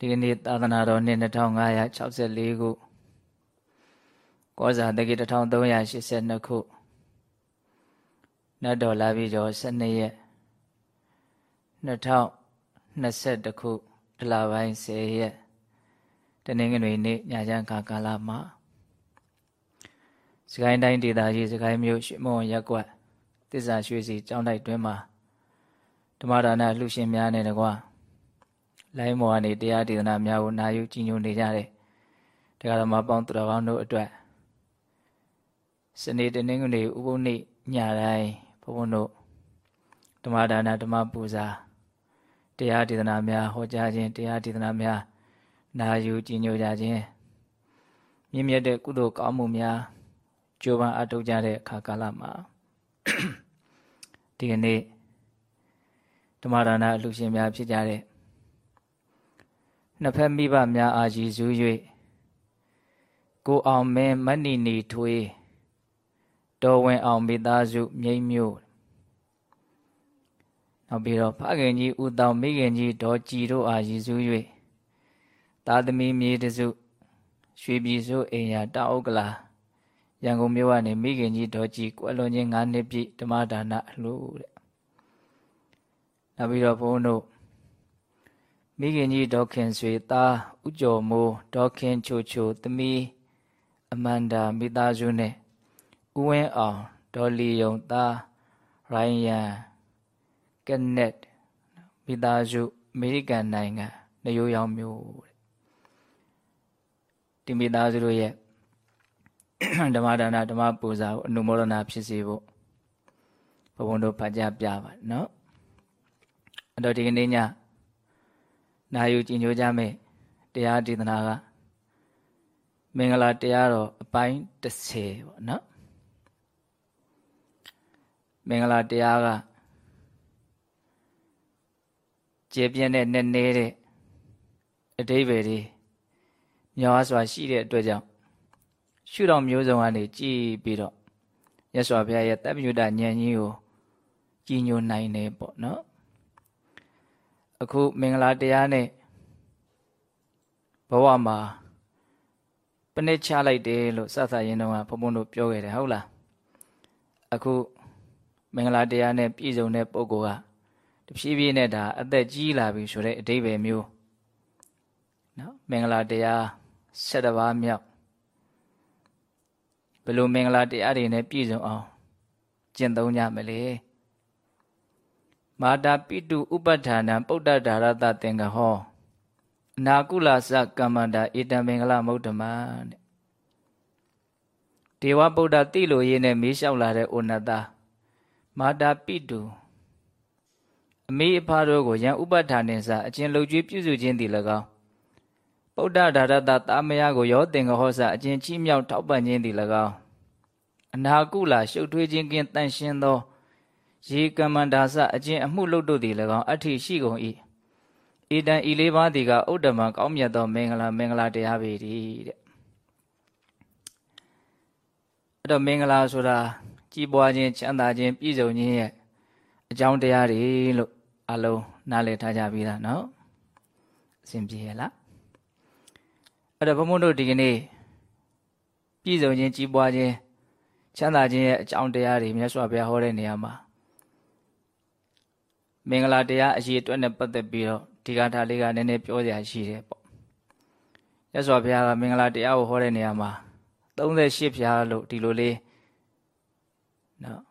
ဒီကနေ့သာသနာတော်နှစ်2564ခုကောဇာတက္ကီ1382ခုနတ်တော်လာပြီးကျော်12ရက်2021ခုဒလပိုင်း10ရက်တနင်္ဂနွေနေ့ညချမ်းခါကာလမှာစကိုင်းတိုင်းဒေသကြီးစကိုင်းမြို့ရွှေမုံရက်ကွက်တစ္ဆာရွှေစီကျောင်းတိုက်တွင်မှာဓမ္မဒါနလှူရှင်များနဲ့တကွာ လိုင်းမော်ကနေတရားဒေသနာများကိုနာယူကြည်ညိုနေကြတဲ့တရားဓမ္မပေါင်းသူတော်ကောင်းတို့အတွက်စနေတနင်္ဂနွေဥပုပ်နေ့ညတိုင်းဘုန်းဘုန်းတို့ဓမ္မဒါနဓမ္မပူဇာတရားဒေသနာများဟောကြားခြင်းတရားဒေသနာများနာယူကြည်ညိုကြခြင်းမြင့်မြတ်တဲ့ကုသိုလ်ကောင်းမှုများကြိုးပမ်းအထောက်ကြတဲ့အခါကာလမှာဒီကနေ့ဓမ္မဒါနအလှရှင်များဖြစ်ကြတဲ့ နှစ်ဖက်မိဘများအာရည်စူး၍ကိုအောင်မင်းမဏိနီထွေးတော်ဝင်အောင်မိသားစုမြိတ်မြို့နောက်ပြီးတော့ဖခင်ကြီးဦးတောင်မိခင်ကြီးဒေါ်ကြည်တို့အားရည်စူး၍သာသမီမြေတစုရွှေပြည်စုအိမ်ယာတောက်ဥက္ကလာရန်ကုန်မြို့ကနေမိခင်ကြီးဒေါ်ကြည်ကွယ်လွန်ခြင်း9နှစ်ပြည့်ဓမ္မဒါနအလှတဲ့နောက်ပြီးတော့ဘုန်းတို့ မိခင်ကြီးဒေါခင်ဆွေသားဥကျော်မိုးဒေါခင်ချိုချိုသမီးအမန္တာမိသားစုနဲ့ဥဝင်းအောင်ဒေါ်လီယုံသားရိုင်းယန်ကနက်မိသားစုအမေရိကန်နိုင်ငံနယူးယောက်မြို့ဒီမိသားစုတို့ရဲ့ဓမ္မဒါနဓမ္မပူဇာကိုအနုမောဒနာဖြစ်စေဖို့ဘုံဘုံတို့ဖတ်ကြားပြပါနော်အဲ့တော့ဒီကနေ့ည နာယူကြည်ညိုကြမယ်တရားဒေသနာကမင်္ဂလာတရားတော်အပိုင်း30ပေါ့နော်မင်္ဂလာတရားကကျေပြင်းတဲ့နည်းနည်းတဲ့အတိဘယ်တွေများစွာရှိတဲ့အတွက်ကြောင့်ရှုတော်မျိုးစုံကနေကြည်ပြီးတော့ရသော်ဘုရားရဲ့တပ်ပြုတဉာဏ်ကြီးကိုကြည်ညိုနိုင်တယ်ပေါ့နော် အခုမင်္ဂလာတရားနဲ့ဘဝမှာပနစ်ချလိုက်တယ်လို့စသရင်တော့ဘုံဘုံတို့ပြောခဲ့တယ်ဟုတ်လားအခုမင်္ဂလာတရားနဲ့ပြည့်စုံတဲ့ပုဂ္ဂိုလ်ကတဖြည်းဖြည်းနဲ့ဒါအသက်ကြီးလာပြီဆိုတဲ့အဓိပ္ပာယ်မျိုးနော်မင်္ဂလာတရား၁၇ပါးမြောက်ဘယ်လိုမင်္ဂလာတရားတွေနဲ့ပြည့်စုံအောင်ကျင့်သုံးကြမလဲ မာတာပိတုဥပဋ္ဌာနံပုဒ္ဒဒါရတသင်္ကဟောအနာကုလသကမ္မန္တာဧတံမင်္ဂလမௌတ္တမတဲ့ဒေဝဗုဒ္ဓတိလိုရေးနဲ့မေးလျှောက်လာတဲ့ဩနတမာတာပိတုအမေအဖားတို့ကိုယံဥပဋ္ဌာနှင်စာအကျဉ်လုံကျွေးပြုစုခြင်းတည်၎င်းပုဒ္ဒဒါရတသာမယကိုရောသင်္ကဟောစာအကျဉ်ချီးမြှောက်ထောက်ပံ့ခြင်းတည်၎င်းအနာကုလရှုပ်ထွေးခြင်းကင်းတန့်ရှင်းသော ရေကမ္မန္တာစအကျင့်အမှုလုပ်တို့သည်၎င်းအဋ္ဌိရှိကုန်၏။ဤတံဤလေးပါးသည်ကဥဒ္ဓမံကောင်းမြတ်သောမင်္ဂလာမင်္ဂလာတရားပေ၏တဲ့။အဲ့တော့မင်္ဂလာဆိုတာကြီးပွားခြင်းချမ်းသာခြင်းပြည့်စုံခြင်းရဲ့အကြောင်းတရားတွေလို့အလုံးနားလည်ထားကြပြီးသားနော်။အစဉ်ပြေရလား။အဲ့တော့ဘုံဘုံတို့ဒီကနေ့ပြည့်စုံခြင်းကြီးပွားခြင်းချမ်းသာခြင်းရဲ့အကြောင်းတရားတွေမြတ်စွာဘုရားဟောတဲ့နေရာမှာ မင်္ဂလာတရားအရေးအတွက်နဲ့ပတ်သက်ပြီးတော့ဒီကထာလေးကနည်းနည်းပြောစရာရှိတယ်ပေါ့ရသော်ဘုရားကမင်္ဂလာတရားကိုဟောတဲ့နေရာမှာ38ဖြာလို့ဒီလိုလေးနော်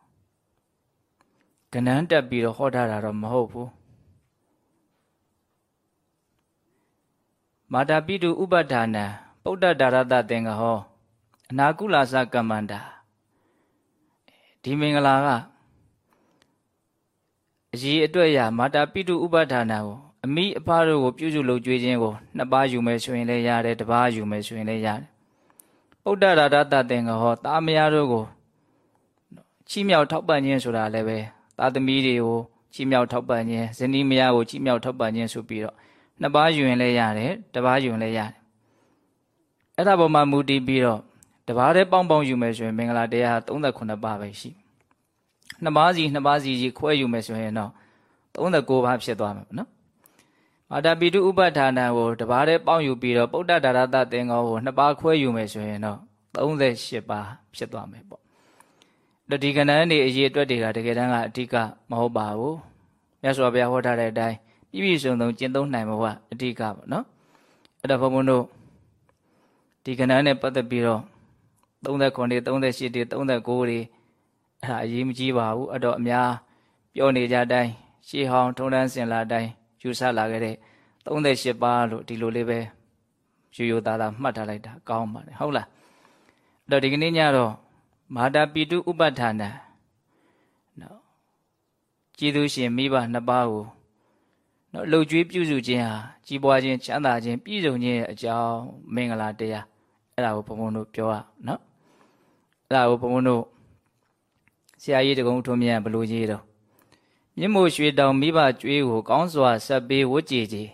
ကဏ္ဍတက်ပြီးတော့ဟောထားတာတော့မဟုတ်ဘူးမာတာပိတုဥပဋ္ဌာနံပုဒ္ဒဒါရတသင်္ကဟောအနာကုလသကမ္မန္တာဒီမင်္ဂလာက အရေးအတွက်ရမာတာပိတုဥပဋ္ဌာနာကိုအမိအဖတို့ကိုပြုစုလုပ်ကြွေးခြင်းကိုနှစ်ပါးယူမယ်ဆိုရင်လည်းရတယ်တစ်ပါးယူမယ်ဆိုရင်လည်းရတယ်ပုဒ္ဒရာဒတသင်္ကဟောတာမယားတို့ကိုချီးမြှောက်ထောက်ပံ့ခြင်းဆိုတာလည်းပဲသာသမီတွေကိုချီးမြှောက်ထောက်ပံ့ခြင်းဇနီးမယားကိုချီးမြှောက်ထောက်ပံ့ခြင်းဆိုပြီးတော့နှစ်ပါးယူရင်လည်းရတယ်တစ်ပါးယူရင်လည်းရတယ်အဲ့ဒါပေါ်မှာမူတည်ပြီးတော့တပါးတည်းပေါင်းပေါင်းယူမယ်ဆိုရင်မင်္ဂလာတရား38ပါးပဲရှိ နှစ်ပါးစီနှစ်ပါးစီကြီးခွဲယူမယ်ဆိုရင်တော့39ပါးဖြစ်သွားမှာနော်မာတာပိတုဥပဋ္ဌာဏကိုတပါးတည်းပေါင်းယူပြီးတော့ပုဒ္ဒဒါရတသင်္ကောကိုနှစ်ပါးခွဲယူမယ်ဆိုရင်တော့38ပါးဖြစ်သွားမယ်ပေါ့။ဒီကဏ္ဍနေအရေးအတွက်တွေကတကယ်တမ်းကအဓိကမဟုတ်ပါဘူး။မြတ်စွာဘုရားဟောထားတဲ့အတိုင်းပြည့်ပြည့်စုံစုံကျင့်သုံးနိုင်မှာကအဓိကပေါ့နော်။အဲ့တော့ဘုံဘုံတို့ဒီကဏ္ဍနဲ့ပတ်သက်ပြီးတော့39တွေ38တွေ39တွေ အဲ့ဒါအရေးမကြီးပါဘူးအဲ့တော့အများပြောနေကြတိုင်းရှေးဟောင်းထုံးတန်းစင်လာတိုင်းယူဆလာခဲ့တဲ့38ပါးလို့ဒီလိုလေးပဲရိုးရိုးသားသားမှတ်ထားလိုက်တာကောင်းပါတယ်ဟုတ်လားအဲ့တော့ဒီကနေ့ညတော့မာတာပိတုဥပဋ္ဌာဏနော်ကျေးဇူးရှင်မိဘနှစ်ပါးကိုနော်လှုပ်ကြွေးပြုစုခြင်းဟာကြီးပွားခြင်းချမ်းသာခြင်းပြည့်စုံခြင်းရဲ့အကြောင်းမင်္ဂလာတရားအဲ့ဒါကိုဘုံဘုံတို့ပြောရနော်အဲ့ဒါကိုဘုံဘုံတို့ ဆရာကြီးတကုံထုံးမြန်ဘလို့ရေးတော့မြင့်မို့ရွှေတောင်မိဘကျွေးကိုကောင်းစွာဆက်ပေးဝတ်ကြည်ကြည်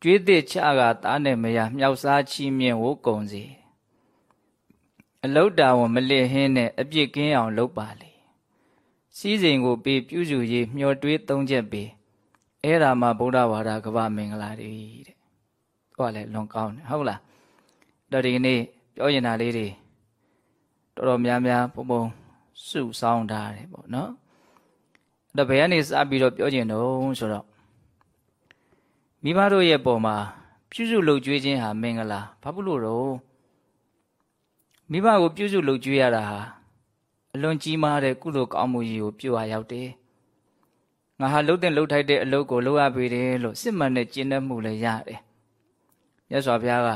ကျွေးသည့်ချကသားနဲ့မရမြောက်စားချီးမြှင့်ဝတ်ကုံစီအလုတ်တာဝန်မလစ်ဟင်းနဲ့အပြစ်ကင်းအောင်လုပ်ပါလေစီးစိမ်ကိုပေးပြုစုရေးမျှော်တွေးသုံးချက်ပေးအဲ့ဒါမှဗုဒ္ဓဘာသာကပ္ပမင်္ဂလာတွေတဲ့ဟောလည်းလွန်ကောင်းတယ်ဟုတ်လားတော့ဒီကနေ့ပြောရင်တာလေးတွေတော်တော်များများပုံပုံ စုဆောင်းထားတယ်ပေါ့နော်အဲ့တော့ဘယ်ကနေစပြီးတော့ပြောကျင်တော့ဆိုတော့မိဘတို့ရဲ့ပုံမှာပြုစုလုပ်ကြွေးခြင်းဟာမင်္ဂလာဘာဖြစ်လို့တော့မိဘကိုပြုစုလုပ်ကြွေးရတာဟာအလွန်ကြီးမားတဲ့ကုသိုလ်ကောင်းမှုကြီးကိုပြုရရောက်တယ်ငါဟာလှုပ်တဲ့လှုပ်ထိုက်တဲ့အလုပ်ကိုလုပ်ရပေတယ်လို့စစ်မှန်တဲ့ကျင့်တတ်မှုလည်းရတယ်မြတ်စွာဘုရားက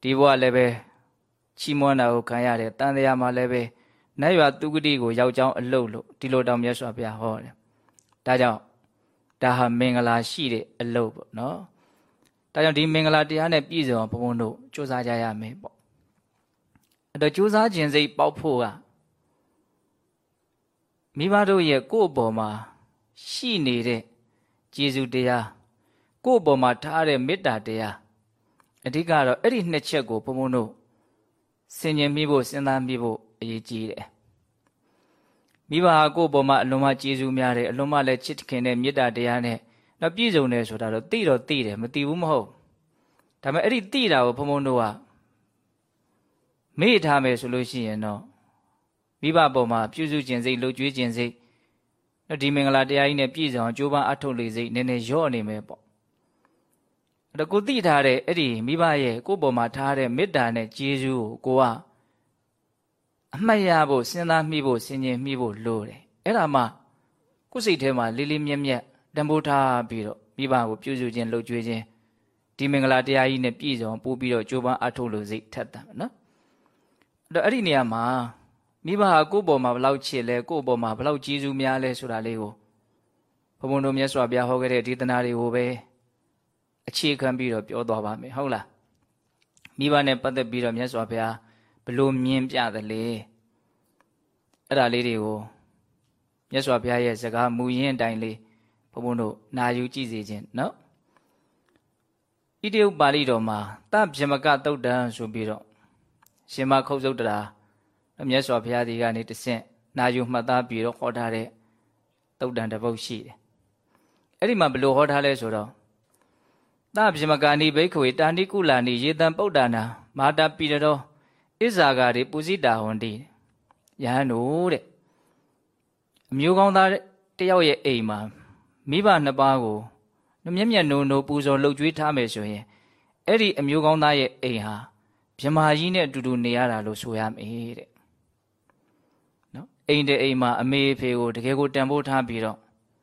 ဒီဘဝလည်းပဲချီးမွမ်းတာကိုခံရတယ်တန်တရားမှာလည်းပဲ နတ်ရွာသူဂတိကိုရောက်ကြောင်းအလုပ်လို့ဒီလိုတောင်မြတ်စွာဘုရားဟောတယ်ဒါကြောင့်ဒါဟာမင်္ဂလာရှိတဲ့အလုပ်ပေါ့နော်ဒါကြောင့်ဒီမင်္ဂလာတရားနဲ့ပြည့်စုံအောင်ဘုံဘုံတို့စူးစမ်းကြရမယ်ပေါ့အဲ့တော့စူးစမ်းခြင်းစိတ်ပေါက်ဖို့ကမိဘတို့ရဲ့ကိုယ့်အပေါ်မှာရှိနေတဲ့ကျေးဇူးတရားကိုယ့်အပေါ်မှာထားတဲ့မေတ္တာတရားအဓိကတော့အဲ့ဒီနှစ်ချက်ကိုဘုံဘုံတို့ဆင်ញင်မိဖို့စဉ်းစားမိဖို့ အရေးကြီးတယ်မိဘဟာကိုယ့်ပေါ်မှာအလွန်မှကျေးဇူးများတယ်အလွန်မှလည်းချစ်ခင်တဲ့မေတ္တာတရားနဲ့တော့ပြည့်စုံတယ်ဆိုတာတော့သိတော့သိတယ်မသိဘူးမဟုတ်ဒါပေမဲ့အဲ့ဒီသိတာကိုဘုံဘုံတို့ကမေ့ထားမယ်ဆိုလို့ရှိရင်တော့မိဘပေါ်မှာပြုစုခြင်းစိတ်လှုပ်ကြွေးခြင်းစိတ်ဒီမင်္ဂလာတရားကြီးနဲ့ပြည့်စုံအောင်ကြိုးပမ်းအထောက်လေစိတ်နည်းနည်းရော့နေမယ်ပေါ့အဲ့တော့ကိုသိထားတဲ့အဲ့ဒီမိဘရဲ့ကိုယ့်ပေါ်မှာထားတဲ့မေတ္တာနဲ့ကျေးဇူးကိုကိုက အမှတ်ရဖို့စဉ်းစားမိဖို့ဆင်ခြင်မိဖို့လိုတယ်အဲ့ဒါမှကိုယ်စိတ်ထဲမှာလေးလေးမြက်မြက်တန်ဖိုးထားပြီးတော့မိဘကိုပြုစုခြင်းလှုပ်ကြွေးခြင်းဒီမင်္ဂလာတရားကြီးနဲ့ပြည့်စုံပို့ပြီးတော့ကြိုးပမ်းအထောက်လို့စိတ်ထက်တယ်နော်အဲ့တော့အဲ့ဒီနေရာမှာမိဘဟာကိုယ့်ပေါ်မှာဘလောက်ချစ်လဲကိုယ့်ပေါ်မှာဘလောက်ကျေးဇူးများလဲဆိုတာလေးကိုဘုံဘုံတို့မြတ်စွာဘုရားဟောခဲ့တဲ့ဒေသနာတွေကိုပဲအခြေခံပြီးတော့ပြောသွားပါမယ်ဟုတ်လားမိဘနဲ့ပတ်သက်ပြီးတော့မြတ်စွာဘုရား ဘလို့မြင်ပြသလဲအဲ့ဒါလေးတွေကိုမြတ်စွာဘုရားရဲ့စကားမူရင်းအတိုင်းလေးဘုံဘုံတို့နာယူကြည့်စေခြင်းနော်ဣတိဥပါဠိတော်မှာတဗြမကတုတ်တံဆိုပြီးတော့ရှင်မခုတ်စုတ်တရာမြတ်စွာဘုရားဒီကနေတဆင့်နာယူမှတ်သားပြီးတော့ဟောထားတဲ့တုတ်တံတစ်ပုဒ်ရှိတယ်အဲ့ဒီမှာဘယ်လိုဟောထားလဲဆိုတော့သဗြမကာနိဘိက္ခဝေတာဏိကုလာနိယေတံပုဒ္ဒနာမာတာပိရတော် ဣဇာဂရိပုဇိတာဟွန်တိယဟန်တို့တဲ့အမျိုးကောင်းသားတယောက်ရဲ့အိမ်မှာမိဘနှစ်ပါးကိုမျက်မျက်နှုံနှုံပူဇော်လှုပ်ကြွေးထားမယ်ဆိုရင်အဲ့ဒီအမျိုးကောင်းသားရဲ့အိမ်ဟာမြမာကြီးနဲ့အတူတူနေရတာလို့ဆိုရမယ်တဲ့နော်အိမ်တဲ့အိမ်မှာအမေဖေကိုတကယ်ကိုတန်ဖိုးထားပြီးတော့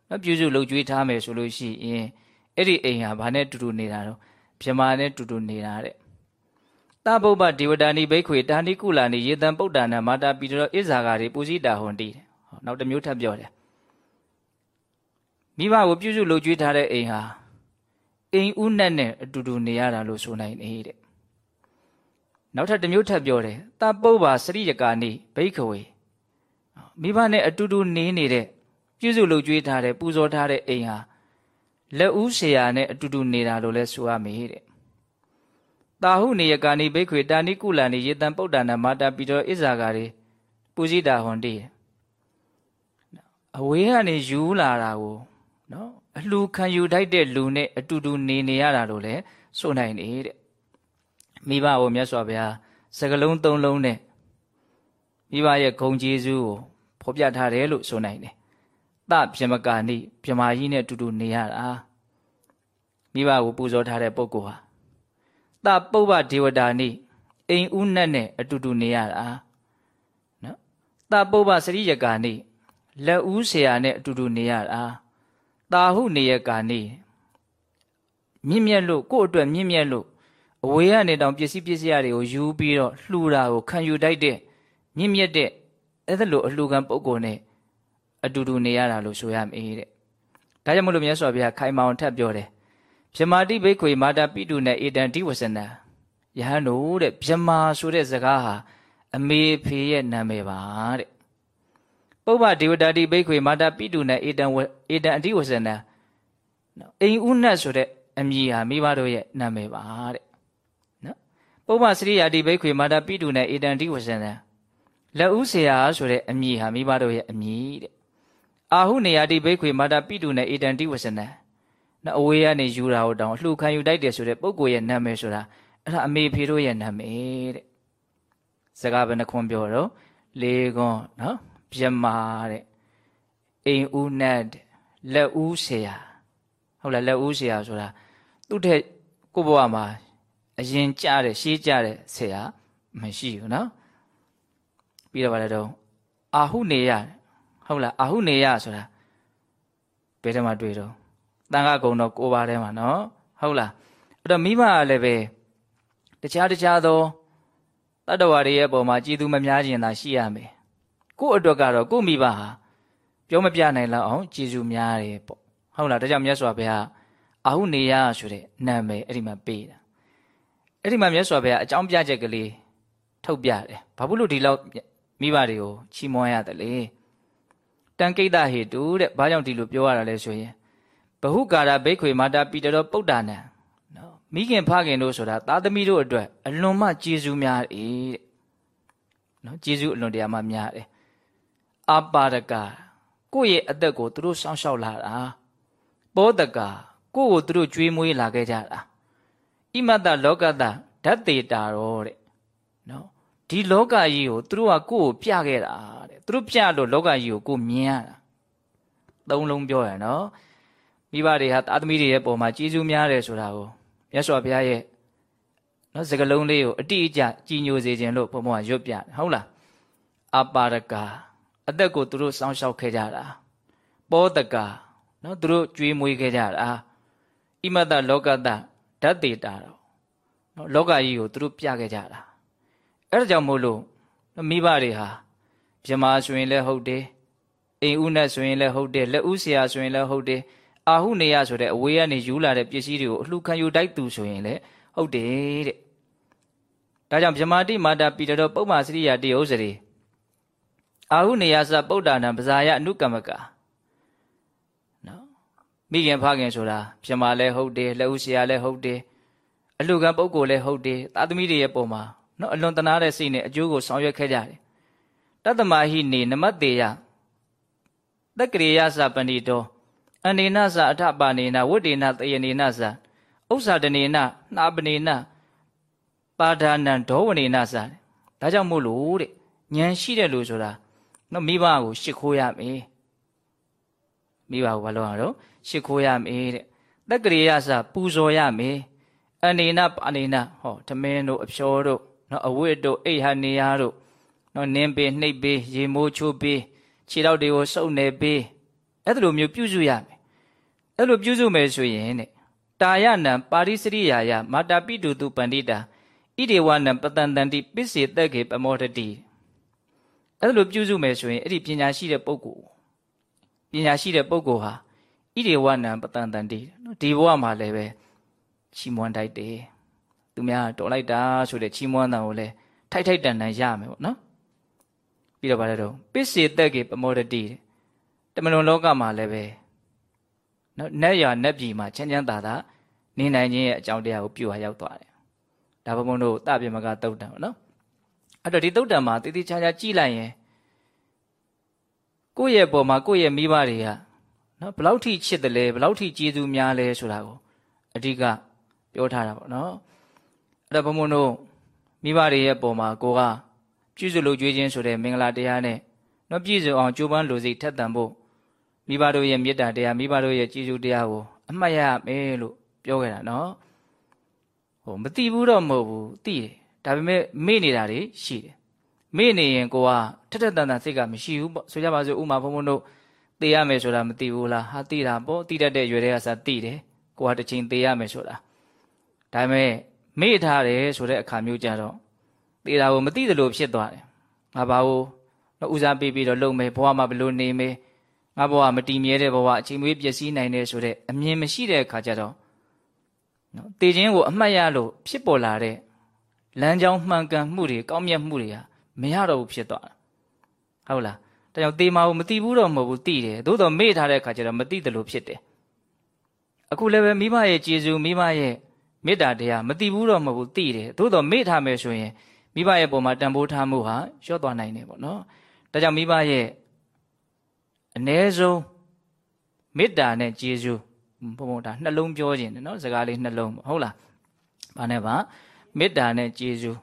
နော်ပြုစုလှုပ်ကြွေးထားမယ်ဆိုလို့ရှိရင်အဲ့ဒီအိမ်ဟာဘာနဲ့တူတူနေတာတော့မြမာနဲ့တူတူနေတာတဲ့ တဗုဗ္ဗဒေဝတာနိဘိခွေတာဏိကုလာနိယေတံပုဒ္ဒနာမာတာပိတရောဣဇာဂါတွေပူဇိတာဟွန်တိဟောနောက်တစ်မျိုးထပ်ပြောတယ်မိဘကိုပြုစုလုပ်ကြွေးထားတဲ့အိမ်ဟာအိမ်ဥနဲ့နဲ့အတူတူနေရတာလို့ဆိုနိုင်နေတဲ့နောက်ထပ်တစ်မျိုးထပ်ပြောတယ်တပုဗ္ဗစရိယကာနိဘိခဝေမိဘနဲ့အတူတူနေနေတဲ့ပြုစုလုပ်ကြွေးထားတဲ့ပူဇော်ထားတဲ့အိမ်ဟာလက်ဦးဆရာနဲ့အတူတူနေတာလို့လဲဆိုရမေးတဲ့ တာဟုနေယကာနိဘိခွေတာနိကုလန်နိယေတံပုဒ္ဒနာမာတာပိတော်ဣဇာဂါရေပူဇိတာဟွန်တိအဝေးကနေယူလာတာကိုနော်အလှခံယူထိုက်တဲ့လူနဲ့အတူတူနေနေရတာလို့လည်းဆိုနိုင်နေတဲ့မိဘကိုမြတ်စွာဘုရားစကလုံးသုံးလုံးနဲ့မိဘရဲ့ဂုံကျေးဇူးကိုဖော်ပြထားတယ်လို့ဆိုနိုင်တယ်။သပြမကာနိပြမာကြီးနဲ့အတူတူနေရတာမိဘကိုပူဇော်ထားတဲ့ပုဂ္ဂိုလ်ဟာ သပုဗ္ဗဒေဝတာနိအိမ်ဥနတ်နဲ့အတူတူနေရတာနော်သပုဗ္ဗစရိယကာနိလက်ဦးဆရာနဲ့အတူတူနေရတာတာဟုနေရကာနိမြင့်မြတ်လို့ကိုယ့်အတွက်မြင့်မြတ်လို့အဝေးကနေတောင်ပစ္စည်းပစ္စည်းတွေကိုယူပြီးတော့လှူတာကိုခံယူတတ်တဲ့မြင့်မြတ်တဲ့အဲ့ဒါလိုအလှူခံပုံကိုနဲ့အတူတူနေရတာလို့ဆိုရမေးတဲ့ဒါကြောင့်မလို့မြတ်စွာဘုရားခိုင်မောင်ထပ်ပြောတယ် ဗြမာတိဘိက္ခွေမာတာပိတုနဲ့အေတံတိဝဆနာယဟန်တို့တဲ့ဗြမာဆိုတဲ့စကားဟာအမေဖေရဲ့နာမည်ပါတဲ့ပုဗ္ဗဒေဝတာတိဘိက္ခွေမာတာပိတုနဲ့အေတံအေတံအတိဝဆနာအိမ်ဥနတ်ဆိုတဲ့အမည်ဟာမိဘတို့ရဲ့နာမည်ပါတဲ့နော်ပုဗ္ဗစရိယာတိဘိက္ခွေမာတာပိတုနဲ့အေတံအတိဝဆနာလက်ဦးဆရာဆိုတဲ့အမည်ဟာမိဘတို့ရဲ့အမည်တဲ့အာဟုနေယာတိဘိက္ခွေမာတာပိတုနဲ့အေတံတိဝဆနာနော် အဝေးကနေယူတာကိုတောင်လှူခံယူတိုက်တယ်ဆိုတဲ့ပုဂ္ဂိုလ်ရဲ့နာမည်ဆိုတာအဲ့ဒါအမေဖေတို့ရဲ့နာမည်တဲ့စကားဘယ်နှခွန်းပြောတော့လေးခွန်းနော်ပြမာတဲ့အိမ်ဦးနတ်လက်ဦးဆရာဟုတ်လားလက်ဦးဆရာဆိုတာသူ့ထက်ကိုယ့်ဘဝမှာအရင်ကြတဲ့ရှေးကြတဲ့ဆရာမရှိဘူးနော်ပြီးတော့ဗါလဲတော့အာဟုနေရဟုတ်လားအာဟုနေရဆိုတာဘယ်ထဲမှာတွေ့တော့ တန်ခါကုံတော့ကိုပါထဲမှာနော်ဟုတ်လားအဲ့တော့မိမကလည်းပဲတခြားတခြားသောတတ္တဝါတွေရဲ့ပုံမှာကြည်သူမများခြင်းသာရှိရမယ်ကို့အတွက်ကတော့ကို့မိဘဟာပြောမပြနိုင်လောက်အောင်ကြည်စုများတယ်ပေါ့ဟုတ်လားဒါကြောင့်မြတ်စွာဘုရားအာဟုနေယဆိုတဲ့နာမည်အဲ့ဒီမှာပေးတာအဲ့ဒီမှာမြတ်စွာဘုရားအကြောင်းပြချက်ကလေးထုတ်ပြတယ်ဘာဖြစ်လို့ဒီလောက်မိဘတွေကိုချီးမွမ်းရတယ်လေတန်ကိတဟေတုတဲ့ဘာကြောင့်ဒီလိုပြောရတာလဲဆိုရင် ဘဟုကာရဘိက္ခွေမာတာပိတရောပုဒ္ဒါနံနော်မိခင်ဖခင်တို့ဆိုတာသားသမီးတို့အတွက်အလွန်မှကျေးဇူးများတယ်တဲ့နော်ကျေးဇူးအလွန်တရာမှများတယ်အပါဒကကိုယ့်ရဲ့အသက်ကိုသူတို့စောင့်ရှောက်လာတာပောတကကိုယ့်ကိုသူတို့ကြွေးမွေးလာခဲ့ကြတာဣမတ္တလောကတဓာတ်တေတာရောတဲ့နော်ဒီလောကကြီးကိုသူတို့ကကိုယ့်ကိုပြခဲ့တာတဲ့သူတို့ပြလို့လောကကြီးကိုကိုမြင်ရတာသုံးလုံးပြောရနော် မိဘတွေဟာသားသမီးတွေရဲ့ပုံမှာကျေးဇူးများတယ်ဆိုတာကိုမြတ်စွာဘုရားရဲ့နော်စကလုံးလေးကိုအတိအကျကြီးညိုစေခြင်းလို့ဘုံဘုံကရွတ်ပြတယ်ဟုတ်လားအပါရကအသက်ကိုသူတို့စောင့်ရှောက်ခဲ့ကြတာပောတကနော်သူတို့ကြွေးမွေးခဲ့ကြတာဣမတ္တလောကတဓာတ်တေတာတော့နော်လောကကြီးကိုသူတို့ပြခဲ့ကြတာအဲ့ဒါကြောင့်မို့လို့မိဘတွေဟာပြမဆိုရင်လည်းဟုတ်တယ်အိမ်ဦးနဲ့ဆိုရင်လည်းဟုတ်တယ်လက်ဦးဆရာဆိုရင်လည်းဟုတ်တယ် အာဟုနေယဆိုတဲ့အဝေးကနေယူလာတဲ့ပစ္စည်းတွေကိုအလှခံယူတိုက်သူဆိုရင်လည်းဟုတ်တယ်တဲ့ဒါကြောင့်ဗြမာတိမာတာပိတတော်ပုပ္ပစရိယတေဥစရိအာဟုနေယသပုဒ္ဒါနံပဇာယအနုကမ္မကနော်မိခင်ဖခင်ဆိုတာဗြမာလည်းဟုတ်တယ်လက်ဦးဆရာလည်းဟုတ်တယ်အလှခံပုဂ္ဂိုလ်လည်းဟုတ်တယ်သာသမီတွေရဲ့ပုံမှာနော်အလွန်တနာတဲ့စိတ်နဲ့အကျိုးကိုဆောင်ရွက်ခဲ့ကြတယ်တတ္တမဟိနေနမတေယတက္ကရေယသပန္တိတော အနေနသအထပါနေနဝိတေနတယနေနသဥစ္စာတနေနနှာပနေနပါဒာနံဒောဝနေနသဒါကြောင့်မို့လို့တဲ့ဉာဏ်ရှိတဲ့လူဆိုတာနော်မိဘကိုရှ िख ိုးရမယ်မိဘကိုဘာလို့ရတော့ရှ िख ိုးရမယ်တဲ့တက္ကရေယသပူဇော်ရမယ်အနေနပါနေနဟောသမင်းတို့အဖြောတို့နော်အဝတ်တို့အိတ်ဟာနေရတို့နော်နင်းပေနှိပ်ပေရေမိုးချိုးပေခြေထောက်တွေကိုစုပ်နေပေအဲ့လိုမျိုးပြုစုရမယ် အဲ့လိုပြုစုမယ်ဆိုရင်တဲ့တာယနံပါရိစရိယာယမာတာပိတုတုပန္တိတာဣဒေဝနံပတန်တန္တိပစ္စေတက်ခေပမောတတိအဲ့လိုပြုစုမယ်ဆိုရင်အဲ့ဒီပညာရှိတဲ့ပုဂ္ဂိုလ်ပညာရှိတဲ့ပုဂ္ဂိုလ်ဟာဣဒေဝနံပတန်တန္တိနော်ဒီဘဝမှာလည်းပဲချီးမွမ်းတိုက်တယ်သူများတော်လိုက်တာဆိုတဲ့ချီးမွမ်းတာကိုလည်းထိုက်ထိုက်တန်တန်ရမယ်ပေါ့နော်ပြီးတော့ဗါလဲတော့ပစ္စေတက်ကေပမောတတိတမလွန်လောကမှာလည်းပဲ နော်နတ်ရနတ်ပြည်မှာချမ်းချမ်းသာသာနေနိုင်ခြင်းရဲ့အကြောင်းတရားကိုပြုဟာရောက်သွားတယ်ဒါဘုံဘုံတို့တပြမကတုတ်တံပေါ့နော်အဲ့တော့ဒီတုတ်တံမှာတည်တည်ချာချာကြည့်လိုက်ရင်ကိုယ့်ရဲ့ပုံမှာကိုယ့်ရဲ့မိဘတွေကနနော်ဘလောက်ထိချစ်တယ်လဲဘလောက်ထိကျေးဇူးများလဲဆိုတာကိုအဓိကပြောထားတာပေါ့နော်အဲ့တော့ဘုံဘုံတို့မိဘတွေရဲ့ပုံမှာကိုကပြည့်စုံလို့ကြွေးခြင်းဆိုတဲ့မင်္ဂလာတရားနဲ့နော်ပြည့်စုံအောင်ကြိုးပမ်းလိုစိတ်ထက်သန်ဖို့ မိဘတို့ရဲ့မေတ္တာတရားမိဘတို့ရဲ့ကျေးဇူးတရားကိုအမှတ်ရမယ်လို့ပြောခဲ့တာနော်ဟိုမသိဘူးတော့မဟုတ်ဘူးသိတယ်ဒါပေမဲ့မေ့နေတာတွေရှိတယ်မေ့နေရင်ကိုကထက်ထက်တန်တန်စိတ်ကမရှိဘူးပေါ့ဆိုကြပါစို့ဥမာဘုံဘုံတို့သိရမယ်ဆိုတာမသိဘူးလားဟာသိတာပေါ့သိတတ်တဲ့ရွယ်တွေကစားသိတယ်ကိုကတစ်ချိန်သိရမယ်ဆိုတာဒါပေမဲ့မေ့ထားတယ်ဆိုတဲ့အခါမျိုးကြတော့သိတာကိုမသိသလိုဖြစ်သွားတယ်ငါဘာလို့ဦးစားပေးပြီးတော့လုံမယ်ဘဝမှာဘလို့နေမယ် ငါဘဝမတည်မြဲတဲ့ဘဝအချိန်မွေးပျက်စီးနိုင်တယ်ဆိုတဲ့အမြင်မရှိတဲ့အခါကျတော့နော်တည်ခြင်းကိုအမှတ်ရလို့ဖြစ်ပေါ်လာတဲ့လမ်းကြောင်းမှန်ကန်မှုတွေကောင်းမြတ်မှုတွေဟာမရတော့ဘူးဖြစ်သွားတာဟုတ်လားဒါကြောင့်တေမာကိုမသိဘူးတော့မဟုတ်ဘူးသိတယ်သို့တော့မေ့ထားတဲ့အခါကျတော့မသိတယ်လို့ဖြစ်တယ်အခုလည်းပဲမိမရဲ့ကျေးဇူးမိမရဲ့မေတ္တာတရားမသိဘူးတော့မဟုတ်ဘူးသိတယ်သို့တော့မေ့ထားမယ်ဆိုရင်မိဘရဲ့ပုံမှာတန်ဖိုးထားမှုဟာလျှော့သွားနိုင်တယ်ပေါ့နော်ဒါကြောင့်မိဘရဲ့ အ ਨੇ ဆုံးမေတ္တာနဲ့ကျေးဇူးဘုံဘုံဒါနှလုံးပြောခြင်းတယ်နော်စကားလေးနှလုံးဟုတ်လားဘာနဲ့ပါမေတ္တာနဲ့ကျေးဇူး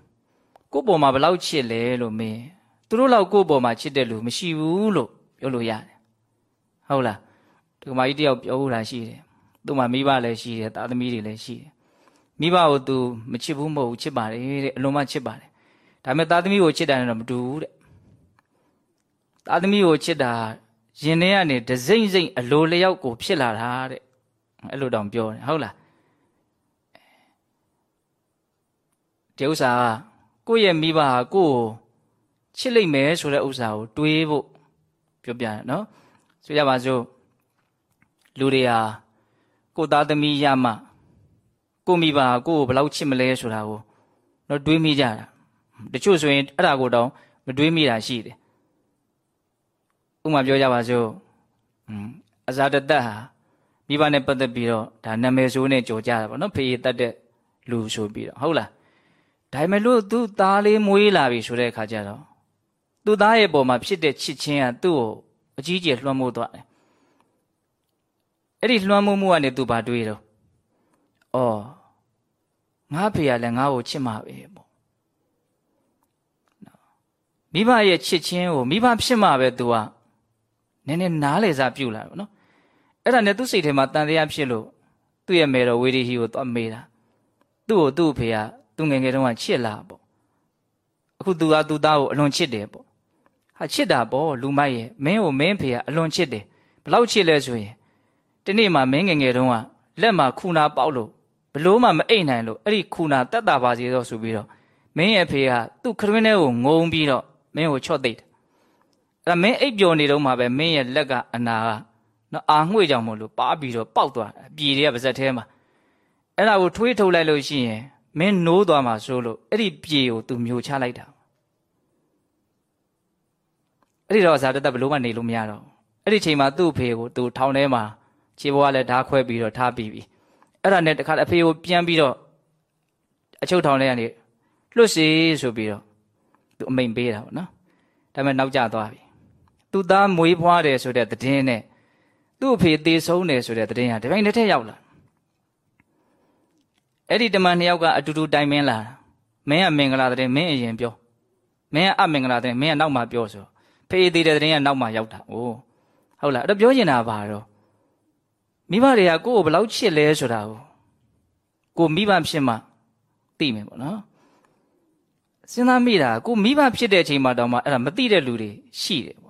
ကိုယ့်ပုံမှာဘလောက်ချစ်လဲလို့မင်းသူတို့လောက်ကိုယ့်ပေါ်မှာချစ်တဲ့လူမရှိဘူးလို့ပြောလို့ရတယ်ဟုတ်လားဒီကမာကြီးတယောက်ပြောလို့တာရှိတယ်သူ့မှာမိဘလည်းရှိတယ်သားသမီးတွေလည်းရှိတယ်မိဘကို तू မချစ်ဘူးမဟုတ်ဘူးချစ်ပါတယ်တဲ့အလုံးမချစ်ပါတယ်ဒါပေမဲ့သားသမီးကိုချစ်တာနဲ့တော့မတူဘူးတဲ့သားသမီးကိုချစ်တာ ရင်ထဲကနေဒစိမ့်စိမ့်အလိုလျောက်ကိုဖြစ်လာတာတဲ့အဲ့လိုတောင်ပြောတယ်ဟုတ်လားဒီဥစ္စာကကိုယ့်ရဲ့မိဘဟာကိုယ့်ကိုချစ်လိုက်မယ်ဆိုတဲ့ဥစ္စာကိုတွေးဖို့ပြောပြတယ်နော်ဆိုကြပါစို့လူတွေဟာကိုသားသမီးရမှကိုမိဘဟာကိုယ့်ကိုဘယ်လောက်ချစ်မလဲဆိုတာကိုတော့တွေးမိကြတာတချို့ဆိုရင်အဲ့ဒါကိုတောင်မတွေးမိတာရှိတယ် ဥမာပြောကြပါစို့အဇာတသက်ဟာမိဘနဲ့ပတ်သက်ပြီးတော့ဒါနာမည်ဆိုးနဲ့ကြော်ကြတာပေါ့နော်ဖေးတတ်တဲ့လူဆိုပြီးတော့ဟုတ်လားဒါပေမဲ့လို့သူသားလေးမွေးလာပြီဆိုတဲ့အခါကျတော့သူသားရဲ့ပုံမှာဖြစ်တဲ့ချစ်ချင်းကသူ့ကိုအကြီးကျယ်လွှမ်းမိုးသွားတယ်အဲ့ဒီလွှမ်းမိုးမှုကနေသူဘာတွေးတော့အော်ငါဖေကလည်းငါ့ကိုချစ်မှာပဲပေါ့မိဘရဲ့ချစ်ချင်းကိုမိဘဖြစ်မှာပဲ तू က နည်းနည်းနားလေစားပြုတ်လာတယ်နော်အဲ့ဒါနဲ့သူ့စိတ်ထဲမှာတန်တရားဖြစ်လို့သူ့ရဲ့မေတော်ဝေဒီဟီကိုသွားမေးတာသူ့ကိုသူ့ဖေကသူငယ်ငယ်တုန်းကချစ်လာပေါ့အခုသူကသူ့သားကိုအလွန်ချစ်တယ်ပေါ့ဟာချစ်တာပေါ့လူမိုက်ရဲ့မင်းကိုမင်းဖေကအလွန်ချစ်တယ်ဘလောက်ချစ်လဲဆိုရင်ဒီနေ့မှမင်းငယ်ငယ်တုန်းကလက်မှာခုနာပေါက်လို့ဘလို့မှမအိတ်နိုင်လို့အဲ့ဒီခုနာတက်တာပါစေတော့ဆိုပြီးတော့မင်းရဲ့ဖေကသူ့ခရင်းထဲကိုငုံပြီးတော့မင်းကိုချော့သိတယ် အဲ့မင်းအိပ်ပျော်နေတော့မှပဲမင်းရဲ့လက်ကအနာကနော်အာငွေ့ကြောင်မို့လို့ပါပြီးတော့ပေါက်သွားပြည်တွေကပါဇက်ထဲမှာအဲ့ဒါကိုထွေးထုတ်လိုက်လို့ရှိရင်မင်းနိုးသွားမှာဆိုလို့အဲ့ဒီပြေကိုသူမျိုးချလိုက်တာအဲ့ဒီတော့ဇာတသက်ဘလို့မှနေလို့မရတော့အဲ့ဒီချိန်မှာသူ့ဖေကိုသူထောင်ထဲမှာခြေဘွားလည်းဓာခွဲပြီးတော့ထားပြီးပြီအဲ့ဒါနဲ့တခါအဖေကိုပြန်ပြီးတော့အချုပ်ထောင်ထဲကနေလွတ်စီဆိုပြီးတော့သူအမိန်ပေးတာပေါ့နော်ဒါပေမဲ့နောက်ကျသွားပြီ သူသားမွေးဖွားတယ်ဆိုတဲ့သတင်းနဲ့သူ့အဖေသေဆုံးတယ်ဆိုတဲ့သတင်းဟာဒီပိုင်းတစ်ထက်ရောက်လာအဲ့ဒီတမန်နှစ်ယောက်ကအတူတူတိုင်ပင်လာမင်းကမင်္ဂလာသတင်းမင်းအရင်ပြောမင်းကအမင်္ဂလာသတင်းမင်းကနောက်မှပြောဆိုဖေးသေးတဲ့သတင်းကနောက်မှရောက်တာ။အိုးဟုတ်လားအဲ့တော့ပြောချင်တာပါတော့မိဘတွေကကိုယ့်ကိုဘယ်လောက်ချစ်လဲဆိုတာကိုကိုမိဘဖြစ်မှသိမယ်ပေါ့နော်စဉ်းစားမိတာကိုမိဘဖြစ်တဲ့အချိန်မှာတောင်မှအဲ့ဒါမသိတဲ့လူတွေရှိတယ်ပေါ့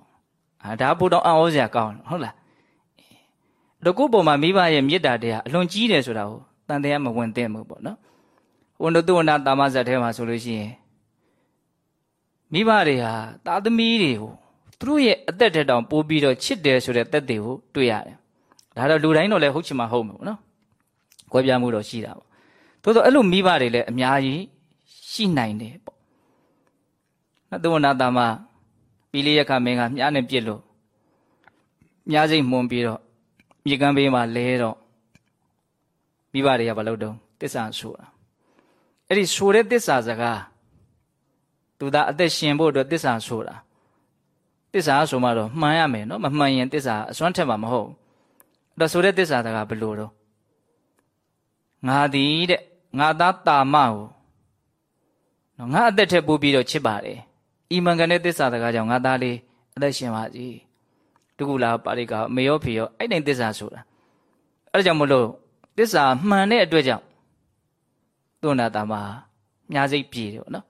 အာဒါဘုတော့အံ့ဩစရာကောင်းတယ်ဟုတ်လားတော့ကိုယ့်ပုံမှာမိဘရဲ့မေတ္တာတရားအလွန်ကြီးတယ်ဆိုတာကိုတန်တရားမဝင်သင့်ဘူးပေါ့နော်ဝန်တုဝန္ဒတာမဇတ်ထဲမှာဆိုလို့ရှိရင်မိဘတွေဟာသားသမီးတွေကိုသူတို့ရဲ့အသက်တဲ့တောင်ပိုးပြီးတော့ချစ်တယ်ဆိုတဲ့သက်တွေကိုတွေ့ရတယ်ဒါတော့လူတိုင်းတော့လည်းဟုတ်ချင်မှဟုတ်မှာပေါ့နော်ကွဲပြားမှုတော့ရှိတာပေါ့သို့တော့အဲ့လိုမိဘတွေလည်းအများကြီးရှိနိုင်တယ်ပေါ့နော်သဝနာတာမ ပီလေးရခမင်းကမြားနဲ့ပြစ်လို့မြားစိတ်မှုန်ပြီးတော့မြေကမ်းဘေးမှာလဲတော့မိဘတွေကဘာလုပ်တော့တစ္ဆာဆိုတာအဲ့ဒီဆိုတဲ့တစ္ဆာစကားသူသားအသက်ရှင်ဖို့အတွက်တစ္ဆာဆိုတာတစ္ဆာဆိုမှတော့မှန်ရမယ်နော်မမှန်ရင်တစ္ဆာအစွမ်းထက်မှာမဟုတ်ဒါဆိုတဲ့သစ္စာတကဘလို့တော့ငါသည်တဲ့ငါသားတာမကိုနော်ငါအသက်ထက်ပိုပြီးတော့ချစ်ပါတယ် ဤမင်္ဂန်တဲ့သစ္စာတကားကြောင့်ငါသားလေးအသက်ရှင်ပါစီတကူလာပါရိကမေယောဖေယောအဲ့တိုင်းသစ္စာဆိုတာအဲ့ဒါကြောင့်မလို့သစ္စာမှန်တဲ့အတွက်ကြောင့်သုဏတာမှာညာစိတ်ပြေတယ်ပေါ့နော်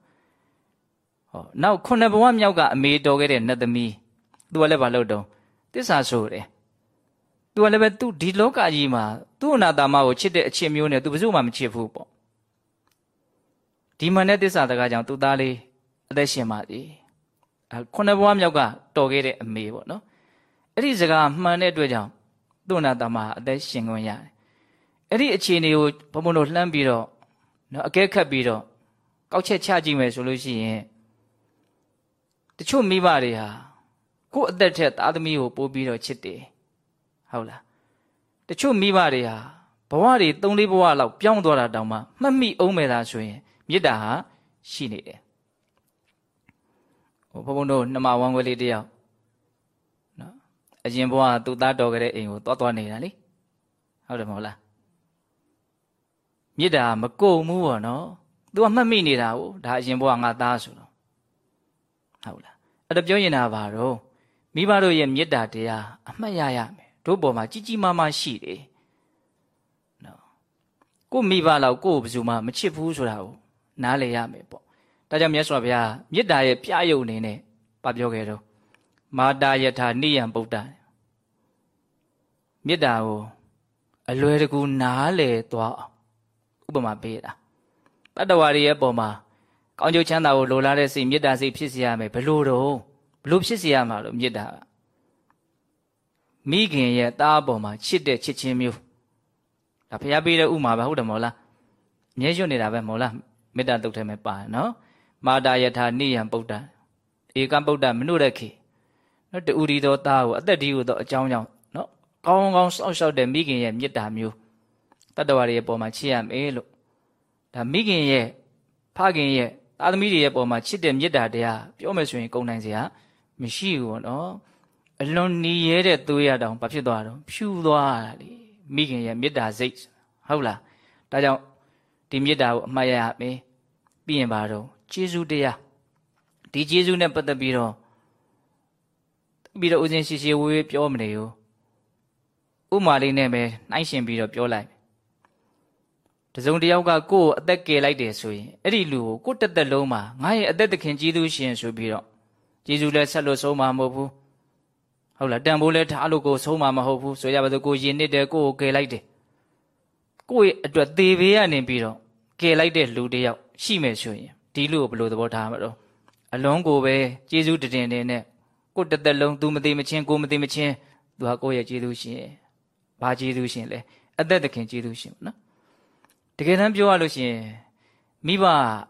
ဟောနောက်ခုနှစ်ဘဝမြောက်ကအမေတော်ခဲ့တဲ့နတ်သမီးသူကလည်းမလုပ်တော့သစ္စာဆိုတယ်သူကလည်းပဲသူဒီလောကကြီးမှာသူ့အနာတာမကိုချစ်တဲ့အချစ်မျိုးနဲ့သူဘယ်သူမှမချစ်ဘူးပေါ့ဒီမှန်တဲ့သစ္စာတကားကြောင့်သူ့သားလေး အသက်ရှင်ပါသည်ခုနှစ်ဘဝမြောက်ကတော်ခဲ့တဲ့အမေပေါ့နော်အဲ့ဒီစကားမှန်တဲ့အတွက်ကြောင့်သူ့အနာတာမအသက်ရှင်ခွင့်ရတယ်အဲ့ဒီအခြေအနေကိုဘုံဘုံတို့လှမ်းပြီးတော့နော်အကဲခတ်ပြီးတော့ကောက်ချက်ချကြည့်မယ်ဆိုလို့ရှိရင်တချို့မိဘတွေဟာကိုယ့်အသက်ထက်သားသမီးကိုပိုးပြီးတော့ချစ်တယ်ဟုတ်လားတချို့မိဘတွေဟာဘဝတွေ၃၄ဘဝလောက်ပြောင်းသွားတာတောင်မှမှတ်မိအောင်မယ်လားဆိုရင်မေတ္တာဟာရှိနေတယ်ဟို ဘုန်းဘုန်းတို့နှမဝမ်းခွဲလေးတယောက်နော်အရင်ဘဝသူ့သားတော်ကြတဲ့အိမ်ကိုသွားသွားနေတာလေဟုတ်တယ်မဟုတ်လားမေတ္တာမကုန်ဘူးပေါ့နော် तू ကမှတ်မိနေတာကိုဒါအရင်ဘဝငါသားဆိုတော့ဟုတ်လားအဲ့ဒါပြောရင်တာဘာတော့မိဘတို့ရဲ့မေတ္တာတရားအမှတ်ရရမယ်တို့ပေါ်မှာကြီးကြီးမားမားရှိတယ်နော်ကိုမိဘလောက်ကိုဘယ်သူမှမချစ်ဘူးဆိုတာကိုနားလည်ရမယ်ပေါ့ ဒါကြောင့်မြတ်စွာဘုရားမေတ္တာရဲ့ပြယုံအနေနဲ့ပပြောခဲ့တော့မာတာယထာနိယံပုဒ္ဒမေတ္တာကိုအလွယ်တကူနားလည်သွားအောင်ဥပမာပေးတာတတ္တဝါတွေရဲ့ပုံမှာကောင်းကျိုးချမ်းသာကိုလိုလားတဲ့စိတ်မေတ္တာစိတ်ဖြစ်စေရမယ်ဘလို့တော့ဘလို့ဖြစ်စေရမှာလို့မေတ္တာမိခင်ရဲ့သားအပေါ်မှာချစ်တဲ့ချစ်ချင်းမျိုးဒါဖျားပေးတဲ့ဥမာပဲဟုတ်တယ်မဟုတ်လားမြဲရွတ်နေတာပဲမဟုတ်လားမေတ္တာတုတ်ထဲမှာပါနော် မာတာယထာနိယံပုဒ္ဒဧကံပုဒ္ဒမနုရခေနော်တူရီသောသားကိုအသက်ဒီဟုသောအကြောင်းကြောင့်နော်ကောင်းကောင်းစောင့်ရှောက်တဲ့မိခင်ရဲ့မေတ္တာမျိုးတတ္တဝါတွေရဲ့ပုံမှာချစ်ရမယ်လို့ဒါမိခင်ရဲ့ဖခင်ရဲ့သားသမီးတွေရဲ့ပုံမှာချစ်တဲ့မေတ္တာတရားပြောမယ်ဆိုရင်ကုန်နိုင်စရာမရှိဘူးပေါ့နော်အလွန်နီးရဲတဲ့သွေးရတောင်ဘာဖြစ်သွားတော့ဖြူသွားတာလေမိခင်ရဲ့မေတ္တာစိတ်ဟုတ်လားဒါကြောင့်ဒီမေတ္တာကိုအမှတ်ရရမယ်ပြီးရင်ပါတော့ ကျေးဇူးတရားဒီကျေးဇူးနဲ့ပတ်သက်ပြီးတော့ပြီးတော့ဦးဇင်းရှိရှိဝေးဝေးပြောမနေဘူးဥမာလေးနဲ့ပဲနှိုင်းရှင်ပြီးတော့ပြောလိုက်တစုံတယောက်ကကိုယ့်ကိုအသက်ကယ်လိုက်တယ်ဆိုရင်အဲ့ဒီလူကိုကိုယ့်တက်တက်လုံးမှာငါရဲ့အသက်သခင်ကျေးဇူးရှင်ဆိုပြီးတော့ကျေးဇူးလည်းဆက်လို့ဆုံးမှာမဟုတ်ဘူးဟုတ်လားတန်ဖိုးလည်းထားလို့ကိုဆုံးမှာမဟုတ်ဘူးဆိုရပါစို့ကိုရင်နစ်တယ်ကိုကိုကယ်လိုက်တယ်ကိုယ့်ရဲ့အတွက်သေဘေးကနေပြီးတော့ကယ်လိုက်တဲ့လူတယောက်ရှိမယ်ဆိုရင် ဒီလူကိုဘယ်လိုသဘောထားမှာတော့အလုံးကိုပဲကျေးဇူးတည်တင်နဲ့ကိုတသက်လုံး तू မသိမချင်းကိုမသိမချင်း तू ဟာကိုယ့်ရဲ့ကျေးဇူးရှင်ဘာကျေးဇူးရှင်လဲအသက်သခင်ကျေးဇူးရှင်ပေါ့နော်တကယ်တမ်းပြောရလို့ရှိရင်မိဘ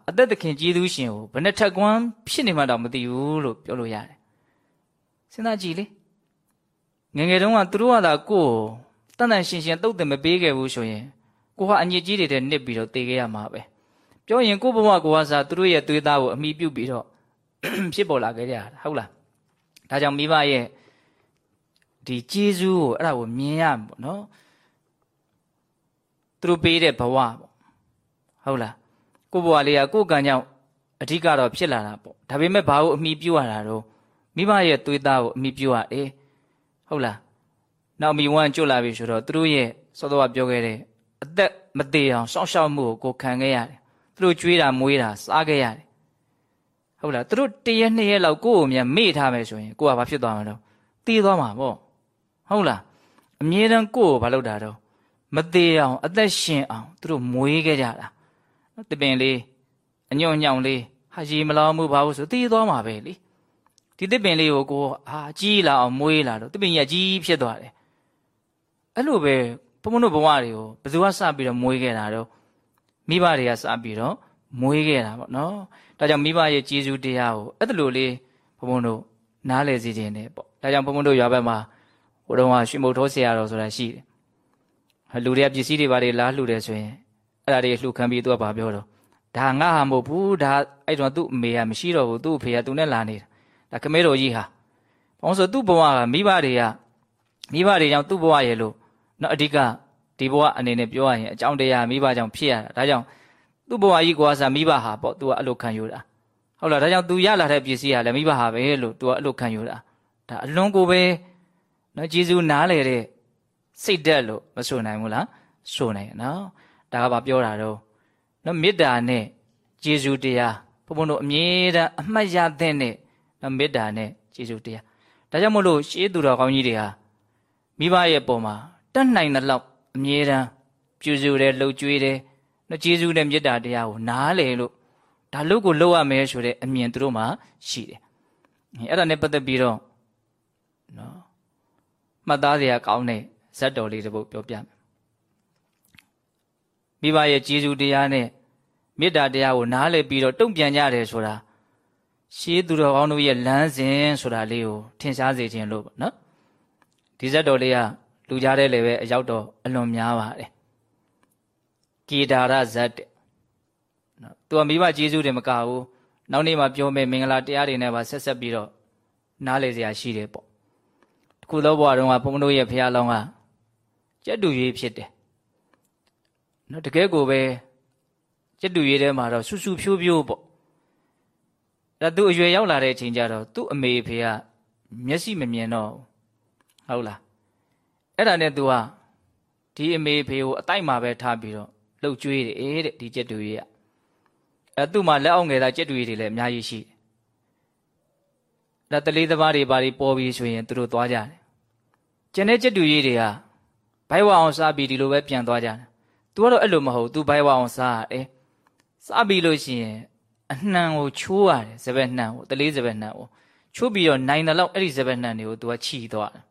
အသက်သခင်ကျေးဇူးရှင်ကိုဘယ်နဲ့ထက်ကွမ်းဖြစ်နေမှတော့မသိဘူးလို့ပြောလို့ရတယ်စဉ်းစားကြည့်လေငငယ်တုန်းကသူတို့ကသာကိုယ်တန်တန်ရှင်းရှင်းတုတ်တယ်မပေးခဲ့ဘူးဆိုရင်ကိုဟာအညစ်ကြီးတွေတဲ့နစ်ပြီးတော့တေခဲ့ရမှာပဲ ပြောရင်ကိုဘဝကိုဟာစားသူတို့ရဲ့သွေးသားကိုအမိပြုတ်ပြီးတော့ဖြစ်ပေါ်လာခဲ့ကြတာဟုတ်လားဒါကြောင့်မိဘရဲ့ဒီကျေးဇူးကိုအဲ့ဒါကိုမြင်ရမှာပေါ့နော်သူတို့ပေးတဲ့ဘဝပေါ့ဟုတ်လားကိုဘဝလေးကကိုကံကြောင့်အဓိကတော့ဖြစ်လာတာပေါ့ဒါပေမဲ့ဘာကိုအမိပြုတ်ရတာတော့မိဘရဲ့သွေးသားကိုအမိပြုတ်ရတယ်ဟုတ်လားနောက်မိဝမ်းကျွတ်လာပြီဆိုတော့သူတို့ရဲ့စောစောကပြောခဲ့တဲ့အသက်မသေးအောင်စောင့်ရှောက်မှုကိုကိုခံခဲ့ရတယ် သူတို့ကြွေးတာမွေးတာစားခဲ့ရတယ်ဟုတ်လားသူတို့တရက်နှစ်ရက်လောက်ကိုယ့်ကိုမြန်မေ့ထားမယ်ဆိုရင်ကိုကဘာဖြစ်သွားမှာတော့တေးသွားမှာပေါ့ဟုတ်လားအမြဲတမ်းကိုယ့်ကိုဘာလုပ်တာတော့မသေးအောင်အသက်ရှင်အောင်သူတို့မွေးခဲ့ကြတာတပင်လေးအညွန့်ညောင်လေးဟာရီမလောမှုဘာလို့ဆိုတေးသွားမှာပဲလေဒီတပင်လေးကိုကိုအာကြီးလာအောင်မွေးလာတော့တပင်ကြီးကြီးဖြစ်သွားတယ်အဲ့လိုပဲဘုံဘုံတို့ဘဝတွေကိုဘယ်သူကစပြီးတော့မွေးခဲ့တာတော့ မိဘတွေကစပြီးတော့မွေးခဲ့တာပေါ့နော်ဒါကြောင့်မိဘရဲ့ကျေးဇူးတရားကိုအဲ့လိုလေးဘုံဘုံတို့နားလည်စေခြင်းနဲ့ပေါ့ဒါကြောင့်ဘုံဘုံတို့ရွာဘက်မှာဟိုတုန်းကရွှေမုတ်ထိုးဆရာတော်ဆိုတာရှိတယ်လူတွေကပစ္စည်းတွေဘာတွေလားလှူတယ်ဆိုရင်အဲ့ဒါတွေလှူခံပြီးသူကဘာပြောတော့ဒါငါဟာမဟုတ်ဘူးဒါအဲ့တော့သူ့အမေကမရှိတော့ဘူးသူ့အဖေကသူနဲ့လာနေတာဒါခမဲတော်ကြီးဟာဘာလို့ဆိုသူ့ဘဝကမိဘတွေကမိဘတွေကြောင့်သူ့ဘဝရဲ့လို့နော်အဓိက ဒီဘဝအနေနဲ့ပြောရရင်အကြောင်းတရားမိဘကြောင့်ဖြစ်ရတာဒါကြောင့်သူ့ဘဝကြီးကွာစားမိဘဟာပေါ့ तू ကအဲ့လိုခံယူတာဟုတ်လားဒါကြောင့် तू ရလာတဲ့ပစ္စည်းဟာလည်းမိဘဟာပဲလို့ तू ကအဲ့လိုခံယူတာဒါအလွန်ကိုပဲနော်ဂျေဇူးနားလေတဲ့စိတ်တက်လို့မဆိုနိုင်ဘူးလားဆိုနိုင်နော်ဒါကဘာပြောတာတော့နော်မေတ္တာနဲ့ဂျေဇူးတရားဘုံဘုံတို့အမြဲတမ်းအမှတ်ရတဲ့နဲ့နော်မေတ္တာနဲ့ဂျေဇူးတရားဒါကြောင့်မို့လို့ရှေးသူတော်ကောင်းကြီးတွေဟာမိဘရဲ့ပုံမှာတတ်နိုင်တဲ့လောက် အမြဲတမ်းပြုစုတယ်လှုပ်ကြွေးတယ်နော်ဂျေဇူးနဲ့မေတ္တာတရားကိုနားလေလို့ဒါလို့ကိုလုပ်ရမယ်ဆိုတဲ့အမြင်သူတို့မှာရှိတယ်အဲ့ဒါနဲ့ပတ်သက်ပြီးတော့နော်မှတ်သားစရာကောင်းတဲ့ဇတ်တော်လေးတစ်ပုဒ်ပြောပြမယ်မိဘရဲ့ကျေးဇူးတရားနဲ့မေတ္တာတရားကိုနားလည်ပြီးတော့တုံ့ပြန်ကြတယ်ဆိုတာရှေးသူတော်ကောင်းတို့ရဲ့လမ်းစဉ်ဆိုတာလေးကိုထင်ရှားစေခြင်းလို့ပေါ့နော်ဒီဇတ်တော်လေးက လူကြားတဲ့လည်းပဲအရောက်တော့အလွန်များပါတယ်ကေဒါရဇတ်တဲ့နော်သူကမိဘကျေးဇူးတွေမကဘူးနောက်နေ့မှပြောမယ်မင်္ဂလာတရားတွေနဲ့ပါဆက်ဆက်ပြီးတော့နားလေစရာရှိတယ်ပေါ့တခုသောဘဝတုန်းကဘုန်းတို့ရဲ့ဖះလောင်းကကြက်တူရွေးဖြစ်တယ်နော်တကယ်ကိုပဲကြက်တူရွေးထဲမှာတော့ဆူဆူဖြိုးဖြိုးပေါ့ဒါသူအရွယ်ရောက်လာတဲ့အချိန်ကျတော့သူ့အမေဖေကမျက်စိမမြင်တော့ဟုတ်လား အဲ့ဒါနဲ့သူကဒီအမေဖေကိုအတိုက်မှာပဲထားပြီးတော့လှုပ်ကြွေးတယ်တဲ့ဒီကြက်တူကြီးကအဲ့သူ့မှာလက်အောင်ငယ်တာကြက်တူကြီးတွေလည်းအများကြီးရှိတယ်ဒါတလေးသဘာတွေဘာတွေပေါ်ပြီးဆိုရင်သူတို့သွားကြတယ်ကျန်တဲ့ကြက်တူကြီးတွေကဘိုက်ဝအောင်စားပြီးဒီလိုပဲပြန်သွားကြတယ်သူကတော့အဲ့လိုမဟုတ်သူဘိုက်ဝအောင်စားတယ်စားပြီးလို့ရှိရင်အနှံကိုချိုးရတယ်ဇပက်နှံကိုတလေးဇပက်နှံကိုချိုးပြီးတော့နိုင်တယ်လို့အဲ့ဒီဇပက်နှံတွေကိုသူကချီသွားတယ်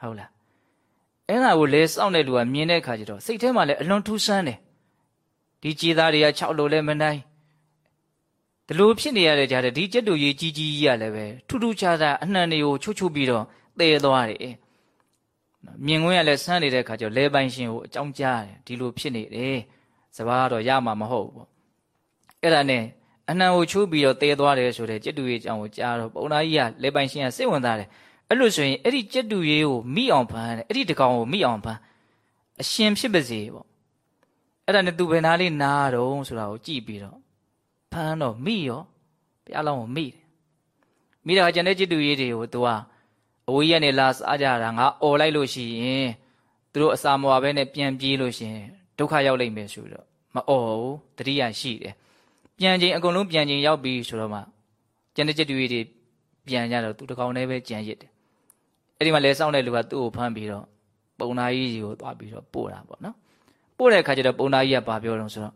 ဟုတ်လား။အဲ့ဒါကိုလဲစောင့်တဲ့လူကမြင်တဲ့အခါကျတော့စိတ်ထဲမှာလည်းအလွန်ထူးဆန်းတယ်။ဒီကြည်သားတွေက6လို့လည်းမနိုင်ဒီလိုဖြစ်နေရတဲ့ကြားတဲ့ဒီကြက်တူကြီးကြီးကြီးကြီးရလည်းပဲထူးထူးခြားခြားအနှံတွေကိုချိုးချိုးပြီးတော့သေသွားတယ်မြင်ကွင်းကလည်းဆန်းနေတဲ့ခါကျတော့လဲပိုင်ရှင်ကိုအကြောင်းကြားတယ်ဒီလိုဖြစ်နေတယ်စဘာကတော့ရမှာမဟုတ်ဘူးပေါ့အဲ့ဒါနဲ့အနှံကိုချိုးပြီးတော့သေသွားတယ်ဆိုတဲ့ကျက်တူရေးအကြောင်းကိုကြားတော့ပုံနာကြီးကလဲပိုင်ရှင်ကစိတ်ဝင်စားတယ် အဲ့လိုဆိုရင်အဲ့ဒီကျက်တူရေးကိုမိအောင်ဖမ်းတယ်အဲ့ဒီတကောင်ကိုမိအောင်ဖမ်းအရှင်ဖြစ်ပါစေပေါ့အဲ့ဒါနဲ့သူဘယ်နာလေးနားတော့ဆိုတာကိုကြည့်ပြီးတော့ဖမ်းတော့မိရောဘုရားလောင်းကိုမိတယ်မိတော့ကျန်တဲ့ကျက်တူရေးတွေကိုသူကအဝေးရက်နေလာစားကြတာငါអော်လိုက်လို့ရှိရင်သူတို့အစာမဝဘဲနဲ့ပြန်ပြေးလို့ရှိရင်ဒုက္ခရောက်လိမ့်မယ်ဆိုတော့မអော်ဘူးတတိယရှိတယ်ပြန်ချင်းအကုန်လုံးပြန်ချင်းရောက်ပြီဆိုတော့မှကျန်တဲ့ချက်တွေတွေပြန်ကြတော့သူတကောင်တည်းပဲကြံရစ်တယ် အဲ့ဒီမှာလဲစောင့်တဲ့လူကသူ့ကိုဖမ်းပြီးတော့ပုံနာကြီးကြီးကိုသွားပြီးတော့ပို့တာပေါ့နော်ပို့တဲ့အခါကျတော့ပုံနာကြီးကဘာပြောတော့ဆိုတော့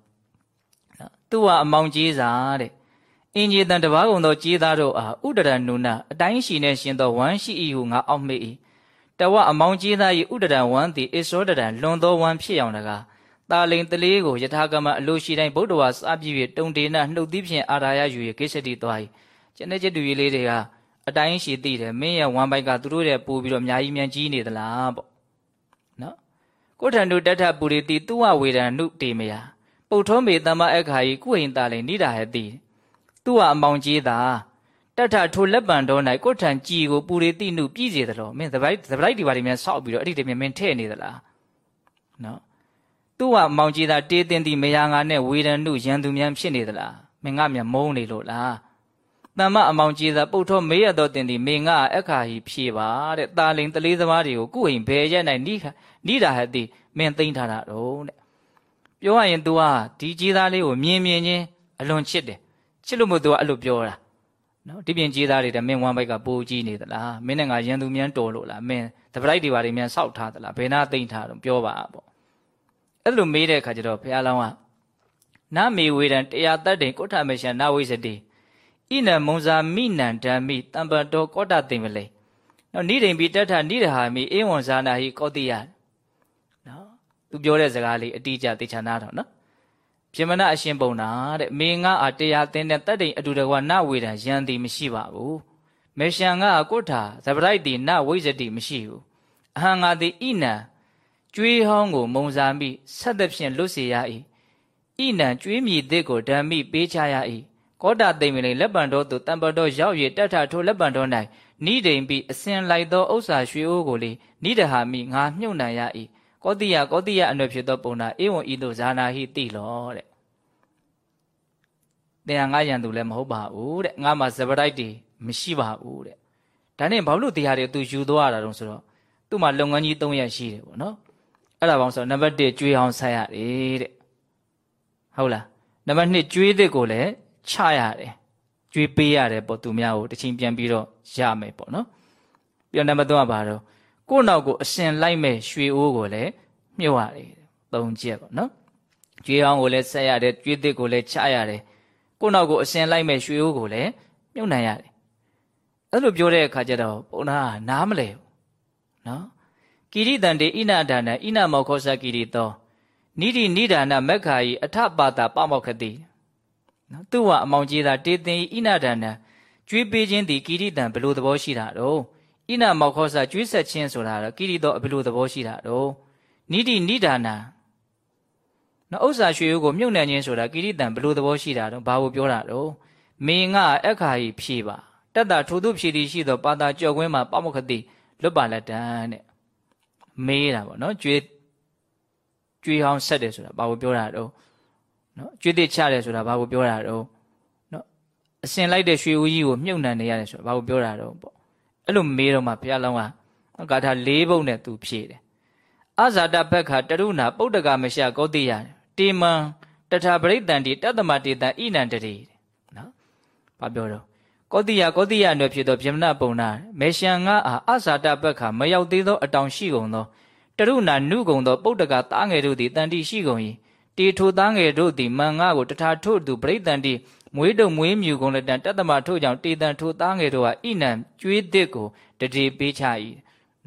နော်သူ့ကအမောင်ကြီးစားတဲ့အင်ကြီးတန်တပါးကုံသောကြေးသားတို့အားဥဒရနုနာအတိုင်းရှိနေရှင်သောဝမ်းရှိ၏ဟုငါအောက်မေ့၏တဝအမောင်ကြေးသား၏ဥဒရဝမ်းသည်အစောဒရလွန်သောဝမ်းဖြစ်အောင်တကားတာလိန်တလေးကိုယထာကမအလိုရှိတိုင်းဗုဒ္ဓဝါစပြည့်၍တုံတေနနှုတ်သီးဖြင့်အာရာယယူ၍ကိစ္စတိသွား၏ကျန်တဲ့ကျတူကြီးလေးတွေက အတိုင်းရှိသိတယ်မင်းရဲ့ဝမ်းပိုက်ကသူတို့ရဲ့ပို့ပြီးတော့အများကြီးမြန်ကြီးနေသလားပေါ့နော်ကိုထံတို့တထပူရီတိသူဝဝေဒံနုတေမယပုတ်ထုံးမေတမ္မအခါဤကုဟိန်တာလိန်နိဒာဟတိသူ့ဟာအမောင်ကြီးသာတထထိုလက်ပံတော်၌ကိုထံကြည်ကိုပူရီတိနုပြည်စေသလိုမင်းသပိုက်သပိုက်ဒီပါဒီမြန်ဆောက်ပြီးတော့အဲ့ဒီတည်းမင်းထဲ့နေသလားနော်သူ့ဟာမောင်ကြီးသာတေးတင်သည်မယာငါနဲ့ဝေဒန်နုရန်သူမြန်ဖြစ်နေသလားမင်းငါမြန်မုန်းနေလို့လား တမ္မအမောင်ကြီးသာပုတ်ထောမေးရတော့တင်သည်မေငါအခါဟီဖြေပါတဲ့တာလင်တလေးသမားတွေကိုကုဟိန်ဘယ်ရက်၌နိနိတာဟတိမင်းသိမ့်ထားတာတော့တဲ့ပြောရရင် तू ဟာဒီကြီးသားလေးကိုမြင်မြင်ချင်းအလွန်ချစ်တယ်ချစ်လို့မို့သူကအဲ့လိုပြောတာနော်ဒီပြင်ကြီးသားတွေတမင်းဝမ်းဘိုက်ကပိုးကြီးနေသလားမင်းနဲ့ငါရန်သူမြန်တော်လို့လားမင်းတပလိုက်တွေပါတွေမြန်စောက်ထားသလားဘယ်နာသိမ့်ထားတော့ပြောပါပေါ့အဲ့လိုမေးတဲ့အခါကျတော့ဘုရားလောင်းကနမေဝေဒံတရားတတ်တင်ကုဋ္ဌမရှံနဝိစတိ ဣနမုံဇာမိနံဓမ္မိတံပတောကောတသိမ့်မလေနော်နိဒိန်ပိတထနိဒဟာမိအေဝံဇာနာဟိကောတိယနော်သူပြောတဲ့စကားလေးအတိအကျသိချာနာတော့နော်ပြမနာအရှင်ပုံနာတဲ့မေငါအားတရားသင်တဲ့တတ်တိန်အတူတကွနဝေဒံယံတိမရှိပါဘူးမေရှံငါကုဋ္ဌာသဗရိုက်တိနဝိဇ္ဇတိမရှိဘူးအဟံငါတိဣနံကျွေးဟောင်းကိုမုံစားမိဆက်သဖြင့်လွတ်စေရ၏ဣနံကျွေးမြည်သစ်ကိုဓမ္မိပေးချရ၏ ကောတာသိမ့်မလိလက်ပံတော်သို့တံပတော်ရောက်၍တတ်ထထိုလက်ပံတော်၌နိဒိန်ပြီးအစဉ်လိုက်သောဥစ္စာရွှေအိုးကိုလေနိဒဟာမိငါမြုပ်နှံရ၏ကောတိယကောတိယအနွယ်ဖြစ်သောပုံနာဧဝံဤသို့ဇာနာဟိတိလောတဲ့တရားငါရန်သူလည်းမဟုတ်ပါဘူးတဲ့ငါမှာဇပတိုက်တွေမရှိပါဘူးတဲ့ဒါနဲ့ဘာလို့တရားတွေသူယူသွားရတာတုံးဆိုတော့သူ့မှာလုပ်ငန်းကြီး၃ရက်ရှိတယ်ပေါ့နော်အဲ့ဒါပေါင်းဆိုနံပါတ်1ကျွေးအောင်ဆက်ရတယ်တဲ့ဟုတ်လားနံပါတ်2ကျွေးတဲ့ကိုလည်း ချရတယ်ကျွေးပေးရတယ်ပေါ့သူများကိုတချင်းပြန်ပြီးတော့ရမယ်ပေါ့နော်ပြီးတော့နံပါတ်3ကဘာတော့ကိုယ့်နောက်ကိုအရှင်လိုက်မဲ့ရွှေအိုးကိုလည်းမြုပ်ရတယ်သုံးချက်ပေါ့နော်ကျွေးအောင်ကိုလည်းဆက်ရတယ်ကျွေးတဲ့ကိုလည်းချရတယ်ကိုယ့်နောက်ကိုအရှင်လိုက်မဲ့ရွှေအိုးကိုလည်းမြုပ်နိုင်ရတယ်အဲ့လိုပြောတဲ့အခါကျတော့ဘုရားနားမလဲဘူးနော်ကိရိတံတေဣနဒါနဣနမောခောစကိရိတောနိတိနိဒါနမက္ခာယီအထပါတာပမောက္ခတိ နော်သူ့ဟာအမောင်ကြီးသာတေသင်ဣနဒါနကျွေးပေးခြင်းသည်ကိရိတံဘယ်လိုသဘောရှိတာတော့ဣနမောခောစကျွေးဆက်ခြင်းဆိုတာတော့ကိရိတောဘယ်လိုသဘောရှိတာတော့နိတိနိဒါနနော်ဥစ္စာရွှေရိုးကိုမြုပ်နှံခြင်းဆိုတာကိရိတံဘယ်လိုသဘောရှိတာတော့ဘာကိုပြောတာတော့မေငါအခါယီဖြေပါတတ္တထိုသူဖြေသည်ရှိသောပါတာကြော်ကွင်းမှာပမောက္ခတိလွတ်ပါလက်တန်တဲ့မေးတာပေါ့နော်ကျွေးကျွေးဟောင်းဆက်တယ်ဆိုတာဘာကိုပြောတာတော့ နော်ကျွေးတစ်ချတယ်ဆိုတာဘာကိုပြောတာတော့နော်အစင်လိုက်တဲ့ရွှေဦးကြီးကိုမြုပ်နှံနေရတယ်ဆိုတာဘာကိုပြောတာတော့ပေါ့အဲ့လိုမေးတော့မှဘုရားလောင်းကဂါထာ၄ဘုတ်နဲ့သူဖြည့်တယ်အဇာတဘက်ခတရုဏပုဒ္ဒကမရှကောတိယတေမံတထပရိတန်တိတတ္တမတေတံဣနန္တတိနော်ဘာပြောတော့ကောတိယကောတိယအနွယ်ဖြစ်သောဗြဟ္မဏပုံနာမေရှံငါအားအဇာတဘက်ခမရောက်သေးသောအတောင်ရှိကုန်သောတရုဏနုကုံသောပုဒ္ဒကသားငယ်တို့သည်တန်တိရှိကုန်၏ တေထိုသားငယ်တို့သည်မန်ငါကိုတထာထို့သူပရိတန်တိမွေးတုံမွေးမြူကုန်လက်တန်တတ္တမထို့ကြောင့်တေတန်ထိုသားငယ်တို့ဟာဣနံကျွေးတစ်ကိုတတိပေးချ၏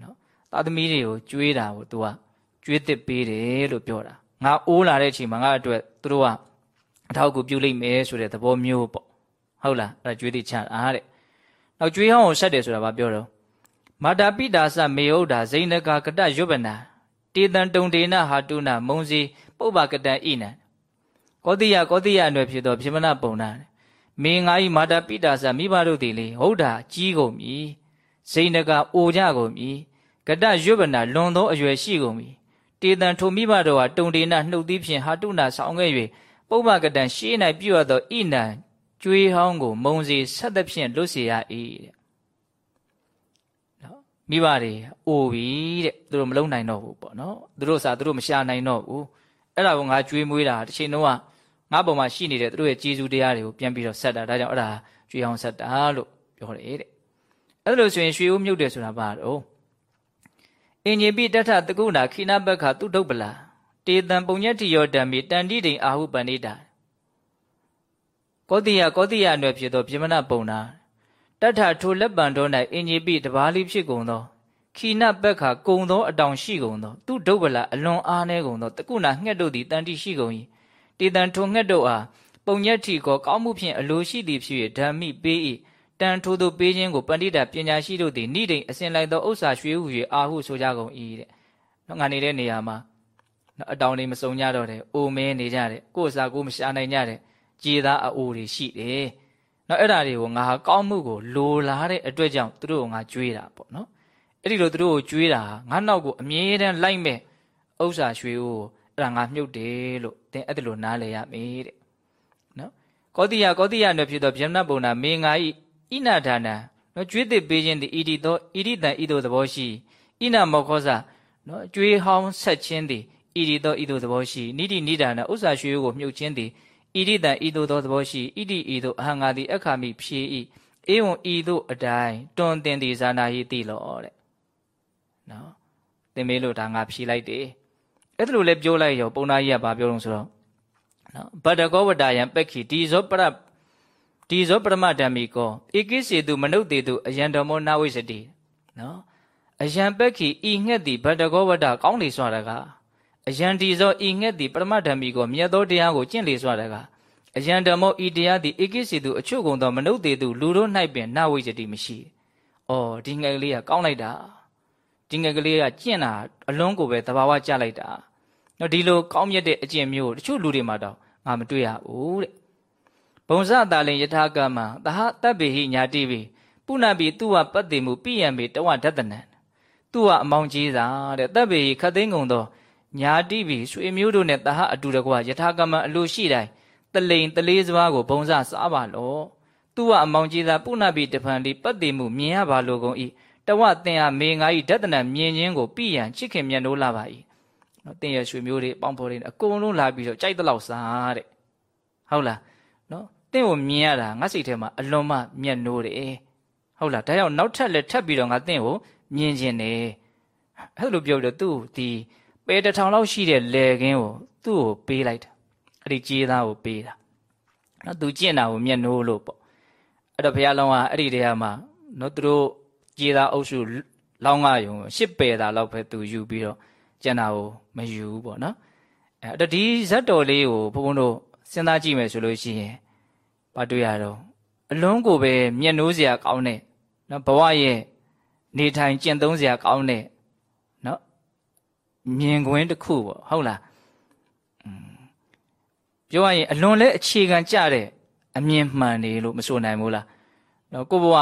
နော်သားသမီးတွေကိုကျွေးတာကိုသူကကျွေးတစ်ပေးတယ်လို့ပြောတာငါအိုးလာတဲ့အချိန်မှာငါအတွက်သူတို့ကအထောက်အကူပြုလိုက်မယ်ဆိုတဲ့သဘောမျိုးပေါ့ဟုတ်လားအဲ့ဒါကျွေးတစ်ချတာတဲ့နောက်ကျွေးဟောင်းကိုဆက်တယ်ဆိုတာဘာပြောတော့မာတာပိတာစမေဟုတ်တာဇိနကကတရွပနာတေတံတုံဒေနဟာတုနာမုံစီ ပုပ္ပကတံဣနံကောတိယကောတိယအနွယ်ဖြစ်သောပြမနာပုံနာမေငါဤမာတာပိတာစမိဘတို့သည်လေဟုတ်တာကြီးကုန်ပြီဇိနကအိုကြကုန်ပြီကတရွပနာလွန်သောအရွယ်ရှိကုန်ပြီတေတံထိုမိဘတို့ဟာတုံဒေနနှုတ်သီးဖြင့်ဟာတုနာဆောင်ခဲ့၍ပုပ္ပကတံရှေး၌ပြုရသောဣနံကျွေးဟောင်းကို မုံစီဆက်သဖြင့်လွတ်စေရ၏တဲ့မိဘတွေအိုပြီတဲ့သူတို့မလုံနိုင်တော့ဘူးပေါ့နော်သူတို့စားသူတို့မရှာနိုင်တော့ဘူး အဲ့ဒါကိုငါကြွေးမွေးတာတစ်ချိန်လုံးကငါပုံမှာရှိနေတဲ့သူတို့ရဲ့ကျေးဇူးတရားတွေကိုပြန်ပြီးတော့ဆက်တာဒါကြောင့်အဲ့ဒါကြွေးအောင်ဆက်တာလို့ပြောတယ်တဲ့အဲ့လိုဆိုရင်ရွှေဦးမြုပ်တယ်ဆိုတာဘာတော့အင်ញိပိတထတကုဏခိနဘက္ခသူဒုပ္ပလာတေတံပုံညတိယောဓမ္မိတန်တိတိန်အာဟုပန္နိတာကောတိယကောတိယအနွယ်ဖြစ်သောပြမနာပုံနာတထထိုလက်ပံတော်၌အင်ကြီးပိတပါးလေးဖြစ်ကုန်သော ခီနပက်ခါကုံသောအတောင်ရှိကုန်သောသူဒုဗ္ဗလအလွန်အားနေကုန်သောတကုဏငှက်တို့သည်တန်တိရှိကုန်၏တေတံထိုငှက်တို့အားပုံညက်ထီကိုကောင်းမှုဖြင့်အလိုရှိသည်ဖြစ်၍ဓမ္မိပေး၏တန်ထိုသို့ပေးခြင်းကိုပဏိတာပညာရှိတို့သည်နိဒိန်အစဉ်လိုက်သောဥစ္စာရွှေဟု၍အာဟုဆိုကြကုန်၏တဲ့နော်ငါနေတဲ့နေရာမှာအတောင်တွေမစုံကြတော့တဲ့အိုမဲနေကြတဲ့ကိုယ်စားကိုမရှာနိုင်ကြတဲ့ကြည်သားအိုတွေရှိတယ်နော်အဲ့ဒါတွေကိုငါဟာကောင်းမှုကိုလိုလားတဲ့အတွက်ကြောင့်သူတို့ကငါကြွေးတာပေါ့နော် အဲ့ဒီလိုသူတို့ကိုကြွေးတာငါနောက်ကိုအမြဲတမ်းလိုက်မဲ့ဥစ္စာရွှေကိုအဲ့ဒါငါမြုပ်တယ်လို့သင်အဲ့ဒါလိုနားလည်ရမေးတဲ့နော်ကောတိယကောတိယနဲ့ဖြစ်သောဗျမ္နပုံနာမေငါဤဣနာဒါနနော်ကြွေးတစ်ပေးခြင်းသည်ဣတိသောဣတိတံဣသောသဘောရှိဣနာမောခောဇနော်ကြွေးဟောင်းဆက်ခြင်းသည်ဣတိသောဣသောသဘောရှိနိတိနိဒါနဥစ္စာရွှေကိုမြုပ်ခြင်းသည်ဣတိတံဤသို့သောသဘောရှိဣတိဤသို့အဟံငါသည်အခါမိဖြေ၏ဧဝံဤသို့အတိုင်းတွန်တင်သည်ဇာနာဟိတိလောတဲ့ နော်သင်မေးလို့ဒါငါဖြေလိုက်တယ်အဲ့ဒါလိုလဲပြောလိုက်ရောပုံနာကြီးကဘာပြောလို့ဆိုတော့နော်ဗတ္တကောဝတ္တယံပက္ခိဒီဇောပရဒီဇောပရမဓမ္မိကောဧကိစေတုမနုဿေတုအယံတော်မောနာဝိစတိနော်အယံပက္ခိဤငှက်သည်ဗတ္တကောဝတ္တကောင်းလေစွာတကားအယံဒီဇောဤငှက်သည်ပရမဓမ္မီကိုမြတ်သောတရားကိုကျင့်လေစွာတကအယံဓမ္မောဤတရားသည်ဧကိစီသူအချုကုန်သောမနုဿေသူလူတို့၌ပင်နဝိဇ္ဇတိမရှိ။အော်ဒီငှက်ကလေးကကောင်းလိုက်တာ။ ဒီငှက်ကလေးကကျင့်တာအလွန်ကိုပဲသဘာဝကျလိုက်တာ။နော်ဒီလိုကောင်းမြတ်တဲ့အကျင့်မျိုးတချို့လူတွေမှာတော့ငါမတွေ့ရဘူးတဲ့။ဘုံဇတာလင်ယထာကမ္မသဟတပ်ပိဟိညာတိပိပုဏ္ဏပိသူဝပတ္တိမှုပိယံပိတဝဒတနံသူဝအမောင်ကြီးသာတဲ့တပ်ပေခတ်သိန်းကုံသောညာတိပိရွှေမျိုးတို့နဲ့တဟအတူတကွယထာကမအလိုရှိတိုင်းတလိန်တလေးစပါးကိုဘုံစစားပါလောသူဝအမောင်ကြီးသာပုဏ္ဏပိတဖန်ဒီပတ္တိမှုမြင်ရပါလိုကုန်၏ တဝသင်ဟာမေငါဤဒတနံမြင်ခြင်းကိုပိယံချစ်ခင်မြတ်နိုးလာပါ၏နော်တင်ရရွှေမျိုးတွေပေါင်းဖော်တွေအကုန်လုံးလာပြီးတော့ကြိုက်တဲ့လောက်စားတဲ့ဟုတ်လားနော်တင့်ကိုမြင်ရတာငါစိတ်ထဲမှာအလွန်မှမြတ်နိုးတယ်ဟုတ်လားဒါကြောင့်နောက်ထပ်လည်းထပ်ပြီးတော့ငါတင့်ကိုမြင်ခြင်းတယ်အဲ့လိုပြောပြီးတော့သူ့ဒီပေတထောင်လောက်ရှိတဲ့လေကင်းကိုသူ့ကိုပေးလိုက်တာအဲ့ဒီကြေးသားကိုပေးတာနော်သူကျင့်တာကိုမျက်နှိုးလို့ပေါ့အဲ့တော့ဘုရားလောင်းကအဲ့ဒီတရားမှာနော်သူတို့ ကြေးသားအုပ်စုလောင်းကယုံရှစ်ပယ်တာလောက်ပဲသူယူပြီးတော့ကျန်တာကိုမယူဘူးပေါ့နော်အဲ့တော့ဒီဇတ်တော်လေးကိုဘုန်းဘုန်းတို့စဉ်းစားကြည့်မယ်ဆိုလို့ရှိရင်ဘာတွေ့ရတော့အလုံးကိုပဲမျက်နှိုးစရာကောင်းတဲ့နော်ဘဝရဲ့နေထိုင်ကျင့်သုံးစရာကောင်းတဲ့နော်မြင်ကွင်းတစ်ခုပေါ့ဟုတ်လားပြောရရင်အလွန်လဲအခြေခံကြတဲ့အမြင်မှန်နေလို့မဆိုနိုင်ဘူးလား နော်ကိုဘဝ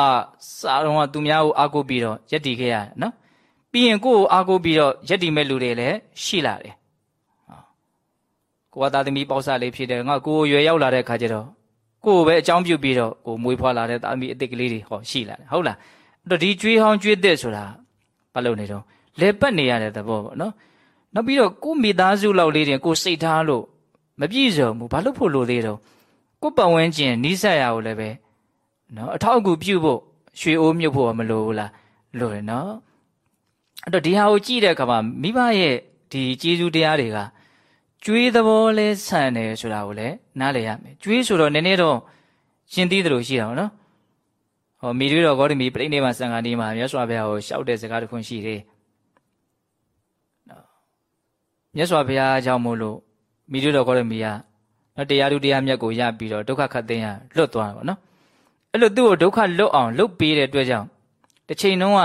စာတော်ကသူများကိုအားကိုးပြီးတော့ယက်တည်ခဲ့ရတယ်နော်ပြီးရင်ကိုယ့်ကိုအားကိုးပြီးတော့ယက်တည်မဲ့လူတွေလည်းရှိလာတယ်ကိုကသားသမီးပေါက်စားလေးဖြစ်တယ်ငါကိုရွယ်ရောက်လာတဲ့ခါကျတော့ကိုယ်ပဲအကြောင်းပြုပြီးတော့ကိုမွေးဖွားလာတဲ့သားသမီးအစ်စ်ကလေးတွေဟောရှိလာတယ်ဟုတ်လားအဲ့တော့ဒီကျွေးဟောင်းကျွေးသက်ဆိုတာဘာလို့နေတော့လဲပတ်နေရတဲ့သဘောပေါ့နော်နောက်ပြီးတော့ကိုမိသားစုလောက်လေးတွေကိုစိတ်ထားလို့မပြည့်စုံဘူးဘာလို့ဖို့လိုသေးတော့ကိုပတ်ဝန်းကျင်နီးစပ်ရကိုလည်းပဲ နော်အထောက်အကူပြုဖို့ရွှေအိုးမြုပ်ဖို့မလိုဘူးလားလိုတယ်နော်အဲ့တော့ဒီဟာကိုကြည့်တဲ့အခါမှာမိဘရဲ့ဒီကျေးဇူးတရားတွေကကျွေးသဘောလဲဆန်တယ်ဆိုတာကိုလည်းနားလည်ရမယ်ကျွေးဆိုတော့နည်းနည်းတော့ရှင်းသိသလိုရှိတာပေါ့နော်ဟောမိတွေတော်ဂေါတမီပြိဋိမှာစံဃာနီမှာမြတ်စွာဘုရားကိုရှောက်တဲ့စကားတစ်ခုရှိတယ်နော်မြတ်စွာဘုရားကြောင့်မို့လို့မိတွေတော်ဂေါတမီကနော်တရားသူတရားမြတ်ကိုရပြီးတော့ဒုက္ခခတ်သိမ်းရလွတ်သွားတာပေါ့နော် အဲ့လိုသူ့ကိုဒုက္ခလွတ်အောင် လုပ်ပေးတဲ့အတွက်ကြောင့်တစ်ချိန်လုံးက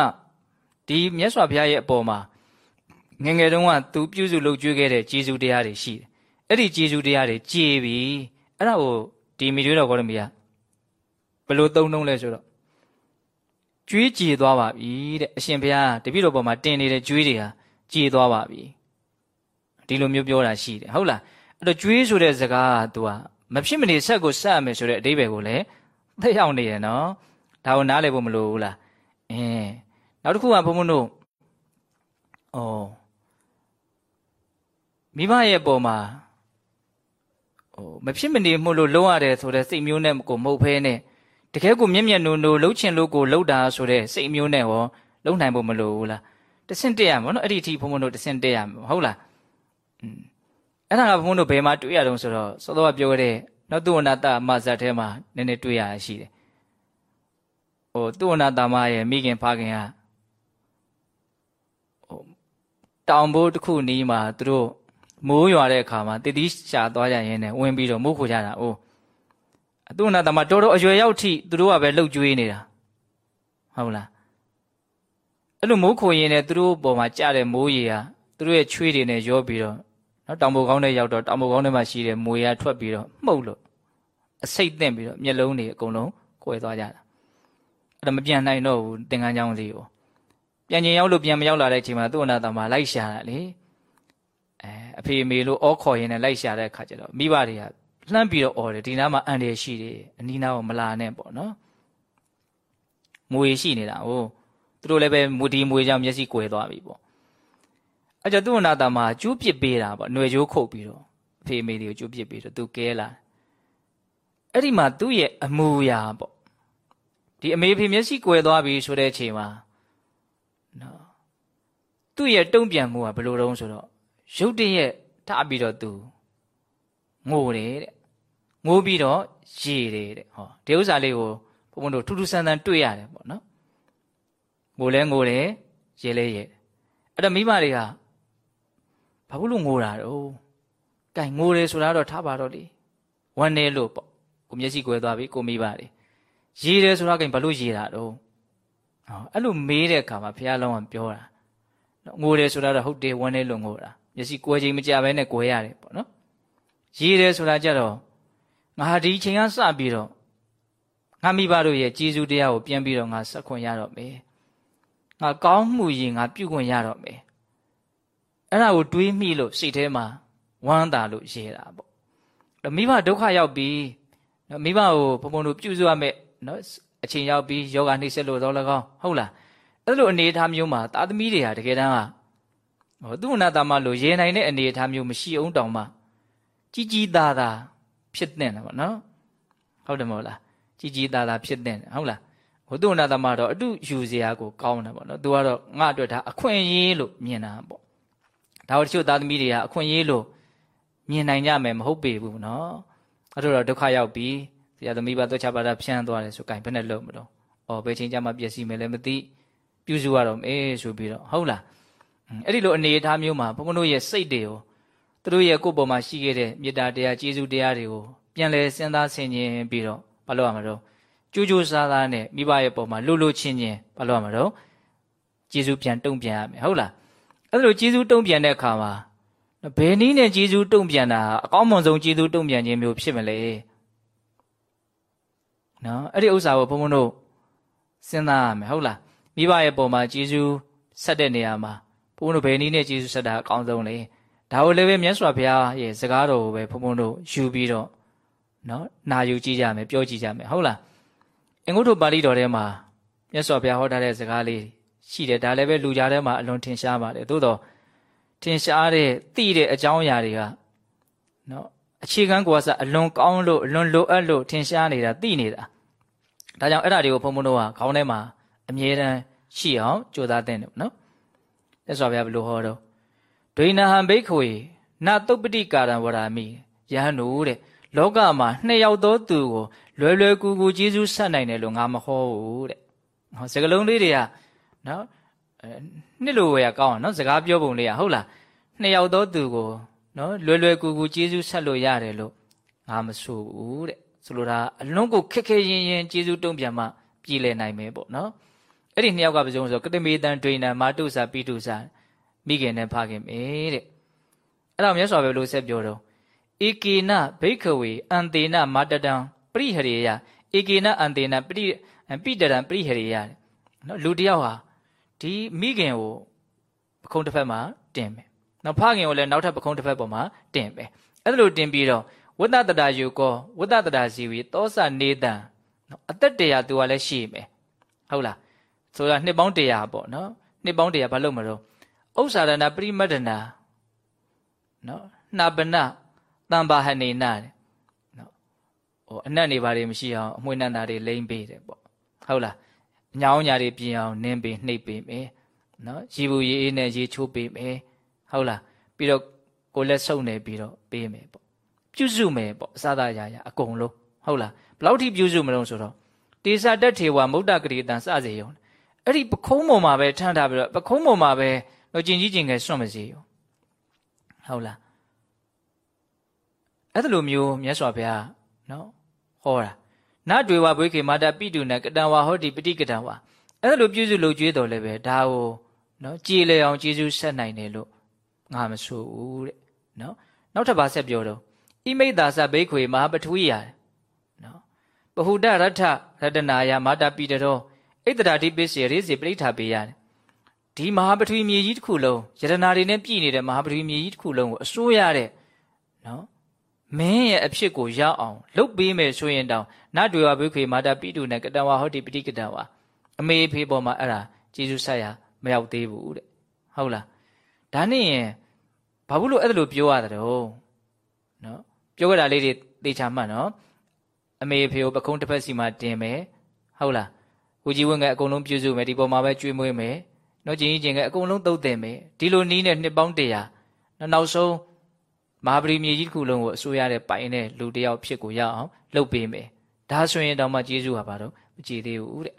ဒီမြတ်စွာဘုရားရဲ့အပေါ်မှာငငယ်တုန်းကသူပြုစုလုပ်ကျွေးခဲ့တဲ့ကျေးဇူးတရားတွေရှိတယ်အဲ့ဒီကျေးဇူးတရားတွေကြေပြီအဲ့ဒါကိုဒီမိတွေတော်ကောရမီကဘယ်လိုသုံးနှုံးလဲဆိုတော့ကျွေးကြေသွားပါပြီတဲ့အရှင်ဘုရားတပည့်တော်ပေါ်မှာတင်နေတဲ့ကျွေးတွေဟာကြေသွားပါပြီဒီလိုမျိုးပြောတာရှိတယ်ဟုတ်လားအဲ့တော့ကျွေးဆိုတဲ့စကားက तू ကမဖြစ်မနေဆက်ကိုဆက်ရမယ်ဆိုတဲ့အဓိပ္ပာယ်ကိုလည်း သိအောင်နေရနော်ဒါကိုနားလည်ဖို့မလိုဘူးလားအင်းနောက်တစ်ခုကဘုံဘုံတို့ဩမိဘရဲ့ပုံမှာဟိုမဖြစ်မနေမှုလို့လုံးရတယ်ဆိုတဲ့စိတ်မျိုးနဲ့ကိုမဟုတ်ဖဲနဲ့တကယ်ကိုမျက်မျက်နှုံနှုံလှုပ်ချင်လို့ကိုလှုပ်တာဆိုတဲ့စိတ်မျိုးနဲ့ရောလုံနိုင်ဖို့မလိုဘူးလားတဆင့်တက်ရမှာနော်အဲ့ဒီအထိဘုံဘုံတို့တဆင့်တက်ရမှာဟုတ်လားอืมအဲ့ဒါကဘုံဘုံတို့ဘယ်မှာတွေ့ရတုံးဆိုတော့စောစောကပြောတဲ့ နော်သူဝနာတမဇတ်ထဲမှာနည်းနည်းတွေ့ရရှိတယ်ဟိုသူဝနာတမရဲ့မိခင်ဖခင်ကဟိုတောင်ဘိုးတစ်ခုနီးမှာသူတို့မိုးရွာတဲ့အခါမှာတတိရှာသွားကြရင်နဲ့ဝင်ပြီးတော့မိုးခိုကြတာအိုးအတုနာတမတော်တော်အရွယ်ရောက်ထိသူတို့ကပဲလှုပ်ကြွေးနေတာဟုတ်လားအဲ့လိုမိုးခိုရင်လည်းသူတို့ပေါ်မှာကြားတဲ့မိုးရေဟာသူတို့ရဲ့ချွေးတွေနဲ့ရောပြီးတော့ နော်တောင်ပေါ်ကောင်းတဲ့ရောက်တော့တောင်ပေါ်ကောင်းထဲမှာရှိတဲ့မိုးရထွက်ပြီးတော့မှုတ်လို့အစိတ်သင့်ပြီးတော့မျက်လုံးတွေအကုန်လုံးကွယ်သွားကြတာအဲ့ဒါမပြန်နိုင်တော့ဘူးသင်္ကန်းချောင်းစီကိုပြန်ကျင်ရောက်လို့ပြန်မရောက်လာတဲ့အချိန်မှာသူ့အနာတမှာလိုက်ရှာတာလေအဲအဖေအမေလို့အောခေါ်ရင်းနဲ့လိုက်ရှာတဲ့အခါကျတော့မိဘတွေကလှမ်းပြီးတော့អော်တယ်ဒီနားမှာအန်တယ်ရှိတယ်အနီးနားကိုမလာနဲ့ပေါ့နော်မွေရှိနေတာဟိုသူတို့လည်းပဲမူဒီမွေကြောင့်မျက်စိကွယ်သွားပြီပေါ့ အဲကြောင့်သူ့အနာတာမှာကျူးပစ်ပေးတာပေါ့ຫນွေကျိုးခုတ်ပြီးတော့အဖေအမေတွေကိုကျူးပစ်ပေးတော့သူကဲလာအဲ့ဒီမှာသူ့ရဲ့အမူအရာပေါ့ဒီအမေဖေမျက်စိကွယ်သွားပြီဆိုတဲ့အချိန်မှာနော်သူ့ရဲ့တုံ့ပြန်မှုကဘယ်လိုတုံးဆိုတော့ရုတ်တရက်ထပြီးတော့သူငိုတယ်တဲ့ငိုပြီးတော့ရေတယ်တဲ့ဟောဒီဥစ္စာလေးကိုဘုံဘုံတို့ထူးထူးဆန်းဆန်းတွေ့ရတယ်ပေါ့နော်ငိုလဲငိုတယ်ရေလဲရေအဲ့တော့မိမတွေက ဘာလို့ငိုတာတော့ကဲငိုတယ်ဆိုတာတော့ထားပါတော့လေဝမ်းနေလို့ပေါ့ကိုမျက်စိကွယ်သွားပြီကိုမိပါတယ်ရေတယ်ဆိုတာကဘာလို့ရေတာတော့ဟောအဲ့လိုမေးတဲ့အခါမှာဘုရားလုံးကပြောတာငိုတယ်ဆိုတာတော့ဟုတ်တယ်ဝမ်းနေလို့ငိုတာမျက်စိကွယ်ချိန်မကြဘဲနဲ့ကွယ်ရတယ်ပေါ့နော်ရေးတယ်ဆိုတာကြတော့ငါဟာဒီချိန်ကစပြီးတော့ငငါမိဘတို့ရဲ့ကျေးဇူးတရားကိုပြန်ပြီးတော့ငါဆက်ခွင့်ရတော့မယ်ငါကောင်းမှုရင်ငါပြုခွင့်ရတော့မယ် အဲ့ဒါကိုတွေးမိလို့စိတ်ထဲမှာဝမ်းသာလို့ရဲတာပေါ့မိဘဒုက္ခရောက်ပြီးနော်မိဘကိုဘုံဘုံတို့ပြုစုရမယ်နော်အချိန်ရောက်ပြီးယောဂနှိမ့်ဆက်လို့တော့လကောင်းဟုတ်လားအဲ့လိုအနေအထားမျိုးမှာသာသမီတွေဟာတကယ်တမ်းကဟိုသူ့အနာတမလို့ရေနိုင်တဲ့အနေအထားမျိုးမရှိအောင်တောင်မှကြီးကြီးသားသားဖြစ်တဲ့တယ်ပေါ့နော်ဟုတ်တယ်မဟုတ်လားကြီးကြီးသားသားဖြစ်တဲ့ဟုတ်လားဟိုသူ့အနာတမတော့အတုယူစရာကိုကောင်းတယ်ပေါ့နော်သူကတော့ငါအတွက်ဒါအခွင့်အရေးလို့မြင်တာပေါ့ ဒါတို့တချို့သားသမီးတွေကအခွင့်အရေးလို့မြင်နိုင်ကြမယ်မဟုတ်ပေဘူးနော်အဲ့တော့ဒုက္ခရောက်ပြီးဆရာသမီးပါတော့ချပါတာဖြန်းသွားတယ်ဆိုကင်ဘယ်နဲ့လုံးမလို့ဩဘယ်ချိန်ကျမှပျက်စီးမယ်လဲမသိပြုစုရတော့မေးဆိုပြီးတော့ဟုတ်လားအဲ့ဒီလိုအနေအထားမျိုးမှာဘုန်းဘုန်းတို့ရဲ့စိတ်တွေကိုသူတို့ရဲ့ကိုယ့်ပေါ်မှာရှိခဲ့တဲ့မေတ္တာတရားကျေးဇူးတရားတွေကိုပြန်လဲစဉ်းစားဆင်ခြင်ပြီးတော့ဘာလို့ရမှာတော့ကြိုးကြိုးစားစားနဲ့မိဘရဲ့ပေါ်မှာလှုပ်လှုပ်ချင်းချင်းဘာလို့ရမှာတော့ကျေးဇူးပြန်တုံ့ပြန်ရမယ်ဟုတ်လား အဲ့လိုကျေးဇူးတုံ့ပြန်တဲ့အခါမှာဘယ်နည်းနဲ့ကျေးဇူးတုံ့ပြန်တာအကောင်းမွန်ဆုံးကျေးဇူးတုံ့ပြန်ခြင်းမျိုးဖြစ်မလဲနော်အဲ့ဒီဥစ္စာကိုဘုန်းဘုန်းတို့စဉ်းစားရမယ်ဟုတ်လားမိဘရဲ့ပုံမှာကျေးဇူးဆက်တဲ့နေရာမှာဘုန်းဘုန်းတို့ဘယ်နည်းနဲ့ကျေးဇူးဆက်တာအကောင်းဆုံးလဲဒါကိုလည်းပဲမြတ်စွာဘုရားရဲ့စကားတော်ကိုပဲဘုန်းဘုန်းတို့ယူပြီးတော့နော်နာယူကြည့်ကြမယ်ပြောကြည့်ကြမယ်ဟုတ်လားအင်္ဂုတ္တပါဠိတော်ထဲမှာမြတ်စွာဘုရားဟောထားတဲ့စကားလေး ရှိတယ်ဒါလည်းပဲလူကြားထဲမှာအလွန်ထင်ရှားပါတယ်သို့တော့ထင်ရှားတဲ့သိတဲ့အကြောင်းအရာတွေကနော်အခြေခံကွာစအလွန်ကောင်းလို့အလွန်လိုအပ်လို့ထင်ရှားနေတာသိနေတာဒါကြောင့်အဲ့ဒါတွေကိုဘုံဘုံတို့ကခေါင်းထဲမှာအမြဲတမ်းရှိအောင်ကြိုးစားသင့်တယ်နော်သက်စွာဘုရားဘယ်လိုဟောတော့ဒွိနဟံဘိခဝေနတုပ္ပတိကာရံဝရာမိယဟန်တို့တဲ့လောကမှာနှစ်ယောက်သောသူကိုလွယ်လွယ်ကူကူကျေးဇူးဆက်နိုင်တယ်လို့ငါမဟောဘူးတဲ့ဟောစကလုံးလေးတွေက နော်နှစ်လိုဝယ်ကောင်းအောင်နော်စကားပြောပုံလေးอ่ะဟုတ်လားနှစ်ယောက်သောသူကိုနော်လွယ်လွယ်ကူကူကျေးဇူးဆက်လို့ရတယ်လို့ငါမဆိုဘူးတဲ့ဆိုလိုတာအလုံးကိုခက်ခဲရင်ရင်ကျေးဇူးတုံ့ပြန်မှပြည်လည်နိုင်မယ်ပေါ့နော်အဲ့ဒီနှစ်ယောက်ကဘယ်လိုဆိုကတမေတန်ဒွေနံမာတုစာပိတုစာမိခင်နဲ့ဖခင်ပဲတဲ့အဲ့တော့မြတ်စွာဘုရားလို့ဆက်ပြောတော့ဧကေနဘိခဝေအန်တေနမာတတံပရိဟရေယဧကေနအန်တေနပရိပိတရံပရိဟရေယနော်လူတယောက်ဟာ ဒီမိခင်ကိုပခုံးတစ်ဖက်မှာတင်မယ်နောက်ဖခင်ကိုလည်းနောက်ထပ်ပခုံးတစ်ဖက်ပေါ်မှာတင်မယ်အဲ့ဒါလိုတင်ပြီးတော့ဝတ္တတတာယူကောဝတ္တတတာဇီဝီသောစနေတံနော်အသက်တရာသူကလည်းရှိမယ်ဟုတ်လားဆိုတာနှစ်ပေါင်းတရာပေါ့နော်နှစ်ပေါင်းတရာဘာလို့မလို့ဥစ္စာရဏပရိမတ္တနာနော်နှပနတံပါဟနေနာနော်ဟိုအနတ်နေပါတွေမရှိအောင်အမွှေးနန္တာတွေလိမ့်ပေးတယ်ပေါ့ဟုတ်လား ညောင်းညာတွေပြင်အောင်နင်းပေးနှိပ်ပေးမယ်နော်ရီဘူးရေးအေးနဲ့ရေချိုးပေးမယ်ဟုတ်လားပြီးတော့ကိုလက်ဆုပ်နေပြီးတော့ပေးမယ်ပေါ့ပြုစုမယ်ပေါ့အစသာရာရာအကုန်လုံးဟုတ်လားဘလောက်ထိပြုစုမလို့ဆိုတော့တေစာတက်ထေဝမုဒ္ဒကတိတံစစေယုံအဲ့ဒီပခုံးပေါ်မှာပဲထမ်းထားပြီးတော့ပခုံးပေါ်မှာပဲတော့ကျင်ကြီးကျင်ငယ်စွန့်မစေယုံဟုတ်လားအဲ့ဒါလိုမျိုးမြတ်စွာဘုရားနော်ဟောတာ နတ်တွေဝဘွေးခေမာတာပိတုနကတံဝါဟောတိပฏิကတံဝါအဲ့ဒါလိုပြုစုလုပ်ကြွေးတော်လည်းပဲဒါကိုနော်ကြည်လေအောင်ကျေးဇူးဆက်နိုင်တယ်လို့ငါမဆိုဘူးတဲ့နော်နောက်ထပ်ပါဆက်ပြောတော့ဣမိတ်သာစဘိခွေမဟာပထဝီယနော်ပဟုဒရထရတနာယမာတာပိတရောဣတ္တရာတိပစ္စည်းရေးစီပရိဋ္ဌာပေးရတယ်ဒီမဟာပထဝီမြေကြီးတစ်ခုလုံးယတနာတွေနဲ့ပြည့်နေတဲ့မဟာပထဝီမြေကြီးတစ်ခုလုံးကိုအစိုးရတဲ့နော် မင်းရဲ့အဖြစ်ကိုရအောင်လှုပ်ပေးမယ်ဆိုရင်တောင်နတ်တွေဝဘိခွေမာတာပိတုနဲ့ကတံဝါဟောတိပတိကတံဝါအမေဖေးပေါ်မှာအဲ့ဒါကျေးဇူးဆက်ရမရောက်သေးဘူးတဲ့ဟုတ်လားဒါနဲ့ရင်ဘာဘူးလို့အဲ့ဒါလိုပြောရတယ်တော့နော်ပြောကြတာလေးတွေသေချာမှတ်နော်အမေဖေကိုပခုံးတစ်ဖက်စီမှာတင်မယ်ဟုတ်လားဦးကြီးဝင်းကအကုန်လုံးပြုစုမယ်ဒီပေါ်မှာပဲကျွေးမွေးမယ်နော်ကျင်ကြီးကျင်ကအကုန်လုံးသုတ်တယ်မယ်ဒီလိုနီးနဲ့နှစ်ပေါင်းတရာနောက်ဆုံး မဟာပရိမြေကြီးတစ်ခုလုံးကိုအစိုးရတဲ့ပိုင်တဲ့လူတယောက်ဖြစ်ကိုရအောင်လုပ်ပေးမယ်ဒါဆိုရင်တော့မှကျေးဇူးဟာဘာတော့မကြည်သေးဘူးတဲ့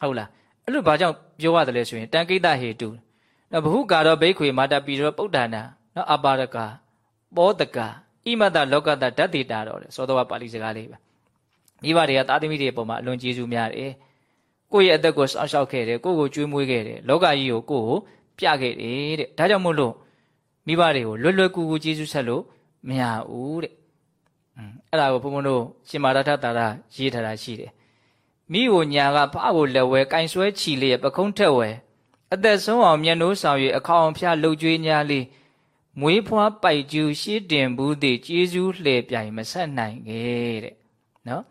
ဟုတ်လားအဲ့လိုဘာကြောင့်ပြောရတယ်လဲဆိုရင်တန်ကိတဟေတုနော်ဘဟုကာရောဘိခွေမာတာပိရောပုဒ္ဒါနာနော်အပါရကပောတကဣမတလောကတဓာတ်တေတာတော့တယ်သောတော်ပါဠိစကားလေးပဲမိဘတွေကသားသမီးတွေပုံမှာအလွန်ကျေးဇူးများတယ်ကိုယ့်ရဲ့အသက်ကိုစောင့်ရှောက်ခဲ့တယ်ကိုယ့်ကိုကျွေးမွေးခဲ့တယ်လောကကြီးကိုကိုယ့်ကိုပြခဲ့တယ်တဲ့ဒါကြောင့်မို့လို့ မိဘတွေကိုလွယ်လွယ်ကူကူကျေးဇူးဆက်လို့မရဘူးတဲ့အဲ့ဒါကိုဘုန်းဘုန်းတို့ရှင်မာရထတာရရေးထားတာရှိတယ်မိကိုညာကဖကိုလက်ဝဲကင်ဆွဲချီလျက်ပခုံးထက်ဝဲအသက်ဆုံးအောင်မျက်နှိုးဆောင်၍အခေါင်ဖျားလှုပ်ကြွေးညာလေးမွေးဖွားပိုက်ကျူးရှေးတင်ဘူးသည်ကျေးဇူးလှည့်ပြိုင်မဆက်နိုင်ခဲ့တဲ့နော်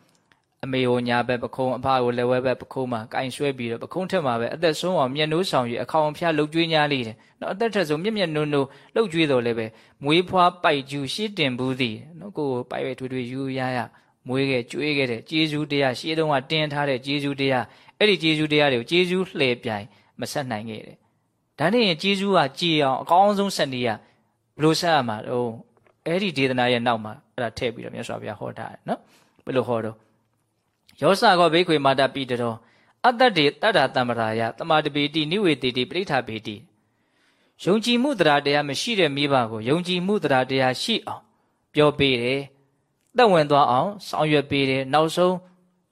အမေကိုညာဘက်ပခုံးအဖကိုလက်ဝဲဘက်ပခုံးမှာကင်ဆွဲပြီးတော့ပခုံးထက်မှာပဲအသက်ဆုံးအောင်မျက်နှိုးဆောင်၍အခေါင်ဖျားလှုပ်ကြွေးညာလေးတဲ့နော်အသက်ထက်ဆုံးမျက်မျက်နှိုးနှိုးလှုပ်ကြွေးတော်လည်းပဲမွေးဖွားပိုက်ကျူးရှေးတင်ဘူးသည်နော်ကိုကိုပိုက်ရွယ်ထွေထွေယူရရမွေးခဲ့ကျွေးခဲ့တဲ့ကျေးဇူးတရားရှေးတုန်းကတင်းထားတဲ့ကျေးဇူးတရားအဲ့ဒီကျေးဇူးတရားတွေကိုကျေးဇူးလှည့်ပြိုင်မဆက်နိုင်ခဲ့တဲ့ဒါနဲ့ရင်ကျေးဇူးကကြည်အောင်အကောင်းဆုံးဆက်နေရဘလို့ဆက်ရမှာတော့အဲ့ဒီဒေသနာရဲ့နောက်မှာအဲ့ဒါထည့်ပြီးတော့မြတ်စွာဘုရားဟောထားတယ်နော်ဘယ်လိုဟောတော့ ယောစကောဘိခွေမာတာပိတတော်အတ္တတေတတ္တာတမ္ပရာယတမာတပိတိနိဝေတိတိပရိဋ္ဌာပိတိယုံကြည်မှုတရားတရားမရှိတဲ့မိဘကိုယုံကြည်မှုတရားတရားရှိအောင်ပြောပေးတယ်သက်ဝင်သွားအောင်ဆောင်ရွက်ပေးတယ်နောက်ဆုံး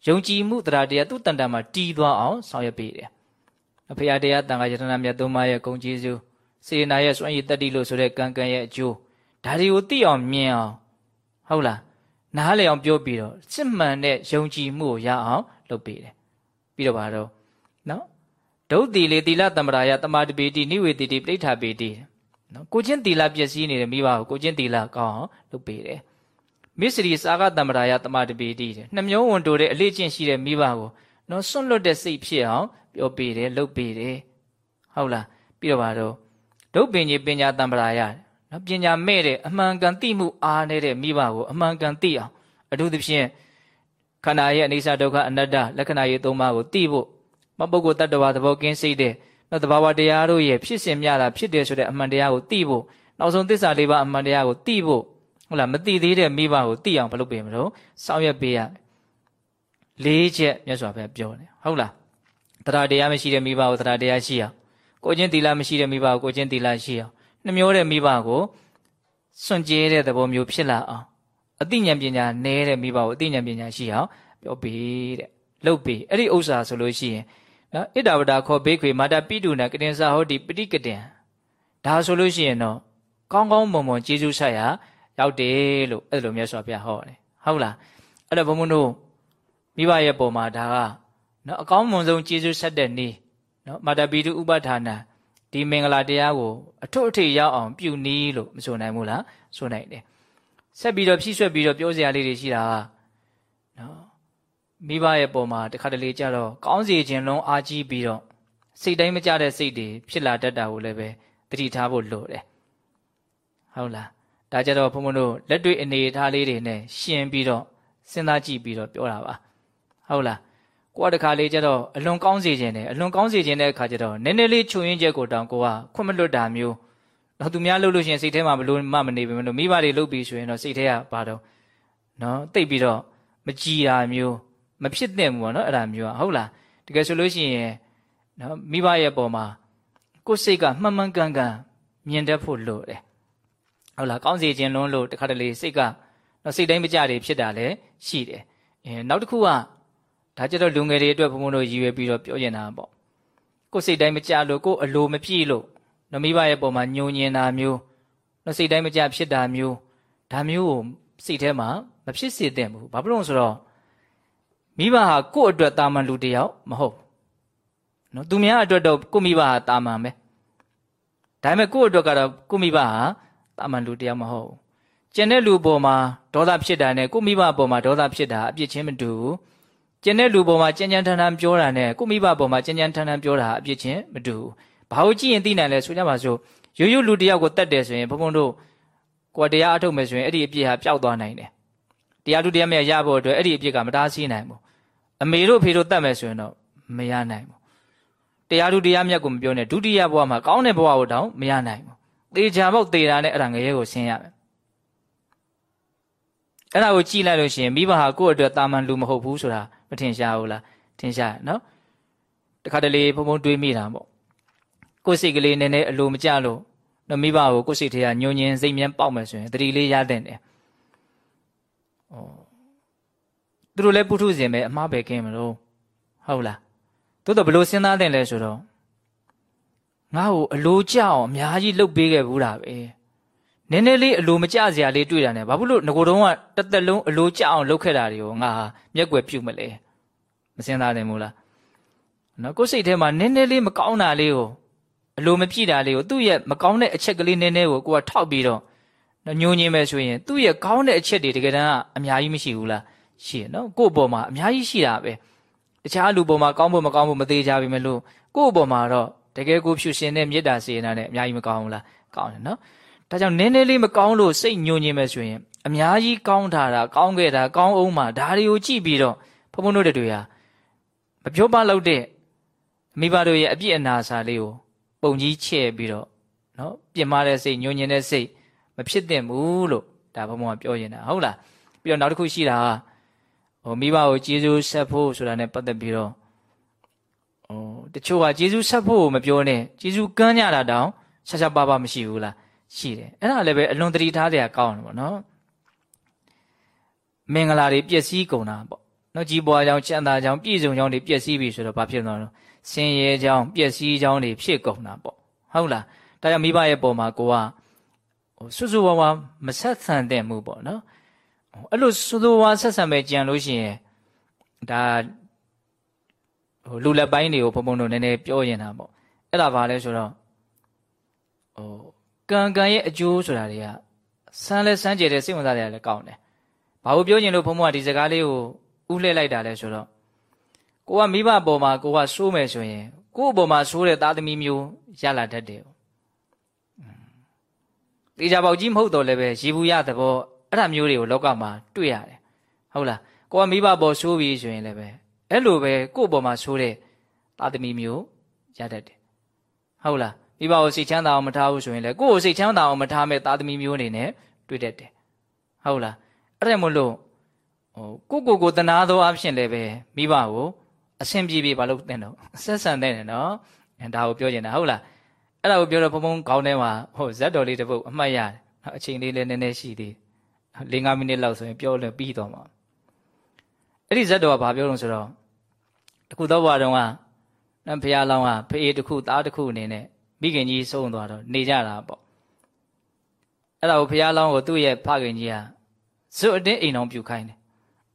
ယုံကြည်မှုတရားတရားသူ့တန်တန်မှာတီးသွားအောင်ဆောင်ရွက်ပေးတယ်အဖေရတရားတန်ခါယတနာမြတ်သုံးပါးရဲ့ဂုဏ်ကျေးဇူးစေနာရဲ့စွန့်ရည်တတ္တိလို့ဆိုတဲ့ကံကံရဲ့အကျိုးဒါတွေကိုသိအောင်မြင်အောင်ဟုတ်လား နားလည်အောင်ပြောပြီးတော့စစ်မှန်တဲ့ယုံကြည်မှုကိုရအောင်လုပ်ပေးတယ်ပြီးတော့ပါတော့နော်ဒုတ်တိလေတိလတမ္ပရာယတမာတပေတိနိဝေတိတိပဋိဋ္ဌာပေတိနော်ကိုချင်းတိလပျက်စီးနေတဲ့မိဘကိုကိုချင်းတိလကောင်းအောင်လုပ်ပေးတယ်မစ္စရိစာဂတမ္ပရာယတမာတပေတိတဲ့နှမျိုးဝန်တိုတဲ့အလေးကျင့်ရှိတဲ့မိဘကိုနော်စွန့်လွတ်တဲ့စိတ်ဖြစ်အောင်ပြောပေးတယ်လုပ်ပေးတယ်ဟုတ်လားပြီးတော့ပါတော့ဒုတ်ပင်ကြီးပညာတမ္ပရာယ နော်ပညာမဲ့တဲ့အမှန်ကန်သိမှုအားနေတဲ့မိဘကိုအမှန်ကန်သိအောင်အထူးသဖြင့်ခန္ဓာရဲ့အနိစ္စဒုက္ခအနတ္တလက္ခဏာရေးသုံးပါးကိုသိဖို့မပုဂ္ဂိုလ်တ attva သဘောကင်းစိတ်တဲ့နော်တဘာဝတရားတို့ရဲ့ဖြစ်စဉ်များတာဖြစ်တယ်ဆိုတဲ့အမှန်တရားကိုသိဖို့နောက်ဆုံးသစ္စာလေးပါးအမှန်တရားကိုသိဖို့ဟုတ်လားမသိသေးတဲ့မိဘကိုသိအောင်ဘယ်လုပ်ပေးမလို့စောင့်ရွက်ပေးရလေးချက်မြတ်စွာဘုရားပြောတယ်ဟုတ်လားတရားတရားမရှိတဲ့မိဘကိုတရားတရားရှိအောင်ကိုချင်းသီလမရှိတဲ့မိဘကိုကိုချင်းသီလရှိအောင် နှမျောတဲ့မိဘကိုစွန့်ကြဲတဲ့သဘောမျိုးဖြစ်လာအောင်အသိဉာဏ်ပညာနည်းတဲ့မိဘကိုအသိဉာဏ်ပညာရှိအောင်ပြောပေးတဲ့လှုပ်ပေးအဲ့ဒီဥစ္စာဆိုလို့ရှိရင်နော်ဣဒ္ဓဝတာခောဘေးခွေမာတာပိတုနာကတင်္စာဟောတိပဋိကတင်ဒါဆိုလို့ရှိရင်တော့ကောင်းကောင်းမွန်မွန်ကျေးဇူးဆက်ရရောက်တယ်လို့အဲ့လိုမြတ်စွာဘုရားဟောတယ်ဟုတ်လားအဲ့တော့ဘုံဘုံတို့မိဘရဲ့ပုံမှာဒါကနော်အကောင်းမွန်ဆုံးကျေးဇူးဆက်တဲ့နေ့နော်မာတာပိတုဥပဌာနာ ဒီမင်္ဂလာတရားကိုအထွတ်အထိပ်ရောက်အောင်ပြုနည်းလို့မဆိုနိုင်ဘူးလားဆိုနိုင်တယ်ဆက်ပြီးတော့ဖြည့်ဆွက်ပြီးတော့ပြောစရာလေးတွေရှိတာနော်မိဘရဲ့ပုံမှာတခါတလေကြတော့ကောင်းစီခြင်းလုံးအားကြီးပြီးတော့စိတ်တိုင်းမကြတဲ့စိတ်တွေဖြစ်လာတတ်တာကိုလည်းပဲသတိထားဖို့လိုတယ်ဟုတ်လားဒါကြတော့ဘုံဘုံတို့လက်တွေ့အနေအထားလေးတွေနဲ့ရှင်ပြီးတော့စဉ်းစားကြည့်ပြီးတော့ပြောတာပါဟုတ်လား ကိုကတခါလေးကျတော့အလွန်ကောင်းစေခြင်းနဲ့အလွန်ကောင်းစေခြင်းတဲ့အခါကျတော့နည်းနည်းလေးချွင်ရင်းချက်ကိုတောင်ကိုကခွင့်မလွတ်တာမျိုးတော့သူများလှုပ်လို့ရှိရင်စိတ်ထဲမှာဘလို့မှမနေဘူးမလို့မိဘတွေလှုပ်ပြီးဆိုရင်တော့စိတ်ထဲကပါတော့နော်တိတ်ပြီးတော့မကြည်တာမျိုးမဖြစ်သင့်ဘူးပေါ့နော်အဲ့ဒါမျိုးอ่ะဟုတ်လားတကယ်ဆိုလို့ရှိရင်နော်မိဘရဲ့ပုံမှာကိုယ်စိတ်ကမှန်မှန်ကန်ကန်မြင်တတ်ဖို့လိုတယ်ဟုတ်လားကောင်းစေခြင်းလုံးလို့တခါတလေစိတ်ကနော်စိတ်တိုင်းမကြတွေဖြစ်တာလည်းရှိတယ်အဲနောက်တစ်ခုက ဒါကြတော့လူငယ်တွေအတွက်ဘုံဘုံတို့ရည်ရွယ်ပြီးတော့ပြောကျင်တာပေါ့ကိုယ်စိတ်တိုင်းမကြလို့ကိုယ်အလိုမပြည့်လို့နမိဘရဲ့ပုံမှာညှိုညင်တာမျိုးနော်စိတ်တိုင်းမကြဖြစ်တာမျိုးဒါမျိုးကိုစိတ်ထဲမှာမဖြစ်စေသင့်ဘူးဘာဖြစ်လို့ဆိုတော့မိဘဟာကိုယ့်အတွက်တာမန်လူတယောက်မဟုတ်နော်သူများအတွက်တော့ကိုမိဘဟာတာမန်ပဲဒါပေမဲ့ကိုယ့်အတွက်ကတော့ကိုမိဘဟာတာမန်လူတယောက်မဟုတ်ကျန်တဲ့လူပေါ်မှာဒေါသဖြစ်တာနဲ့ကိုမိဘပေါ်မှာဒေါသဖြစ်တာအပြစ်ချင်းမတူဘူး ကျန်တဲ့လူပေါ်မှာကြံကြံထန်ထန်ပြောတာနဲ့ကိုမိဘပေါ်မှာကြံကြံထန်ထန်ပြောတာအပြစ်ချင်းမတူဘူးဘာလို့ကြည့်ရင်သိနိုင်လဲဆိုကြပါစို့ရိုးရိုးလူတယောက်ကိုတတ်တယ်ဆိုရင်ဘုံဘုံတို့ကိုယ်တရားအထုတ်မယ်ဆိုရင်အဲ့ဒီအပြစ်ဟာပျောက်သွားနိုင်တယ်တရားသူတရားမြတ်ရဖို့အတွက်အဲ့ဒီအပြစ်ကမတားဆီးနိုင်ဘူးအမေတို့ဖေတို့တတ်မယ်ဆိုရင်တော့မရနိုင်ဘူးတရားသူတရားမြတ်ကိုမပြောနဲ့ဒုတိယဘဝမှာကောင်းတဲ့ဘဝကိုတောင်မရနိုင်ဘူးသေချာပေါက်သေတာနဲ့အဲ့ဒါငရဲကိုဆင်းရမယ် အဲ့ဒါကိုကြည့်လိုက်လို့ရှိရင်မိဘဟာကိုယ့်အတွက်တာမန်လူမဟုတ်ဘူးဆိုတာမထင်ရှားဘူးလားထင်ရှားနော်တခါတလေဘုံဘုံတွေးမိတာပေါ့ကိုယ်စိတ်ကလေးနည်းနည်းအလိုမကျလို့တော့မိဘကိုကိုယ်စိတ်ထဲကညှို့ညင်းစိတ်မြန်းပေါက်မယ်ဆိုရင်တတိလေးရတဲ့တယ်ဩသူတို့လည်းပုထုဇဉ်ပဲအမှားပဲကင်းမလို့ဟုတ်လားသို့တော့ဘလို့စဉ်းစားတဲ့လဲဆိုတော့ငါ့ကိုအလိုကျအောင်အများကြီးလှုပ်ပေးခဲ့ဘူးတာပဲ နည်းနည်းလေးအလိုမကျစရာလေးတွေ့တာနဲ့ဘာဖြစ်လို့ငကိုတုံးကတစ်သက်လုံးအလိုကျအောင်လှုပ်ခဲ့တာတွေကိုငါမျက်ွယ်ပြုတ်မလဲမစင်သားတယ်မို့လားနော်ကိုယ်စိတ်ထဲမှာနည်းနည်းလေးမကောင်းတာလေးကိုအလိုမပြည့်တာလေးကိုသူ့ရဲ့မကောင်းတဲ့အချက်ကလေးနည်းနည်းကိုကိုကထောက်ပြီးတော့ညှိုးညင်းမယ်ဆိုရင်သူ့ရဲ့ကောင်းတဲ့အချက်တွေတကယ်တမ်းကအများကြီးမရှိဘူးလားရှိရနော်ကိုယ့်ဘောမှာအများကြီးရှိတာပဲတခြားလူပေါ်မှာကောင်းဖို့မကောင်းဖို့မသေးကြပြီမလို့ကိုယ့်ဘောမှာတော့တကယ်ကိုဖြူရှင်တဲ့မေတ္တာစေနာနဲ့အများကြီးမကောင်းဘူးလားကောင်းတယ်နော် ဒါကြောင့်နည်းနည်းလေးမကောင်းလို့စိတ်ညှို့ညင်းမယ်ဆိုရင်အများကြီးကောင်းထားတာကောင်းခဲ့တာကောင်းအောင်မှဒါတွေကိုကြည့်ပြီးတော့ဘုံဘုံတို့တွေဟာမပြောပါလို့တဲ့မိဘတို့ရဲ့အပြစ်အနာစာလေးကိုပုံကြီးချဲ့ပြီးတော့နော်ပြင်မာတဲ့စိတ်ညှို့ညင်းတဲ့စိတ်မဖြစ်သင့်ဘူးလို့ဒါဘုံဘုံကပြောနေတာဟုတ်လားပြီးတော့နောက်တစ်ခုရှိတာဟိုမိဘကိုကျေးဇူးဆက်ဖို့ဆိုတာနဲ့ပတ်သက်ပြီးတော့ဟိုတချို့ကကျေးဇူးဆက်ဖို့မပြောနဲ့ကျေးဇူးကမ်းကြတာတောင်ရှာရှာပါပါမရှိဘူးလား ရှိတယ်အဲ့ဒါလည်းပဲအလွန်တတိထားတဲ့အကောင်းတယ်ပေါ့နော်မင်္ဂလာတွေပျက်စီးကုန်တာပေါ့နော်ကြီးပွားကြောင်းချမ်းသာကြောင်းပြည့်စုံကြောင်းတွေပျက်စီးပြီဆိုတော့ဘာဖြစ်သွားလဲဆင်းရဲကြောင်းပျက်စီးကြောင်းတွေဖြစ်ကုန်တာပေါ့ဟုတ်လားဒါကြောင့်မိဘရဲ့ပုံမှာကိုကဟိုစွစွဝါဝါမဆက်ဆံတဲ့မှုပေါ့နော်အဲ့လိုစွစွဝါဆက်ဆံမဲ့ကြံလို့ရှိရင်ဒါဟိုလူလက်ပိုင်းတွေကိုဘုံဘုံတို့နည်းနည်းပြောရင်တာပေါ့အဲ့ဒါဘာလဲဆိုတော့ဟို ကံကံရဲ့အကျိုးဆိုတာတွေကစမ်းလဲစမ်းကြတဲ့စိတ်ဝင်စားတယ်လည်းကောင်းတယ်ဘာလို့ပြောချင်လို့ဘုံဘုံကဒီစကားလေးကိုဥလှည့်လိုက်တာလဲဆိုတော့ကိုကမိဘပေါ်မှာကိုကစိုးမယ်ဆိုရင်ကို့အပေါ်မှာစိုးတဲ့သားသမီးမျိုးရလာတတ်တယ်တေချာပေါက်ကြီးမဟုတ်တော့လည်းပဲရေဘူးရသဘောအဲ့ဒါမျိုးတွေကိုလောကမှာတွေ့ရတယ်ဟုတ်လားကိုကမိဘပေါ်ဆိုးပြီဆိုရင်လည်းပဲအဲ့လိုပဲကို့ပေါ်မှာဆိုးတဲ့သားသမီးမျိုးရတတ်တယ်ဟုတ်လား မိဘကိုစိတ်ချမ်းသာအောင်မထားဘူးဆိုရင်လည်းကိုယ့်ကိုစိတ်ချမ်းသာအောင်မထားမဲ့သားသမီးမျိုးအနေနဲ့တွေ့တတ်တယ်ဟုတ်လားအဲ့ဒါမို့လို့ဟိုကိုကိုကိုတနာသောအဖြစ်လည်းပဲမိဘကိုအဆင်ပြေပြေဘာလို့တင်တော့ဆက်ဆံတဲ့နော်အဲဒါကိုပြောချင်တာဟုတ်လားအဲ့ဒါကိုပြောတော့ဘုံဘုံခေါင်းထဲမှာဟိုဇက်တော်လေးတစ်ပုတ်အမှတ်ရတယ်အချိန်လေးလည်းနည်းနည်းရှိသေး၄၅မိနစ်လောက်ဆိုရင်ပြောလို့ပြီးတော့မှာအဲ့ဒီဇက်တော်ကဘာပြောလို့ဆိုတော့တခုတော့ဘွားတော်ကနတ်ဖရာလောင်းကဖေးတစ်ခုသားတစ်ခုအနေနဲ့ မိခင်ကြီးဆုံးသွားတော့နေကြတာပေါ့အဲ့ဒါကိုဖရာလောင်းကိုသူ့ရဲ့ဖခင်ကြီးကဇွတ်အတင်းအိမ်အောင်ပြုတ်ခိုင်းတယ်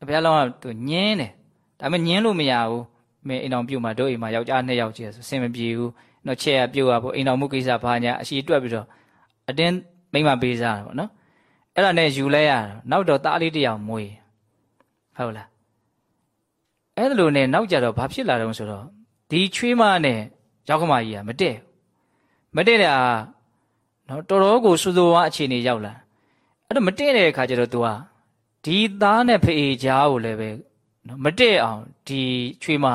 ဖရာလောင်းကသူညင်းတယ်ဒါပေမဲ့ညင်းလို့မရဘူးမင်းအိမ်အောင်ပြုတ်မှတို့အိမ်မှာယောက်ျားနှစ်ယောက်ကျဲဆိုစင်မပြေဘူးတော့ချက်ရပြုတ်ရဖို့အိမ်အောင်မှုကိစ္စဘာညာအရှိတွက်ပြီးတော့အတင်းမိမပေးစားတာပေါ့နော်အဲ့ဒါနဲ့ယူလဲရတာနောက်တော့သားလေးတယောက်မွေးဟုတ်လားအဲ့ဒါလိုနဲ့နောက်ကြတော့ဘာဖြစ်လာတော့ဆိုတော့ဒီချွေးမနဲ့ယောက်ကမကြီးကမတည့် မတည့်တာနော်တော်တော်ကိုစူစူဝါအခြေအနေရောက်လာအဲ့တော့မတည့်တဲ့အခါကျတော့ तू ကဒီသားနဲ့ဖေးကြားကိုလည်းပဲနော်မတည့်အောင်ဒီချွေးမ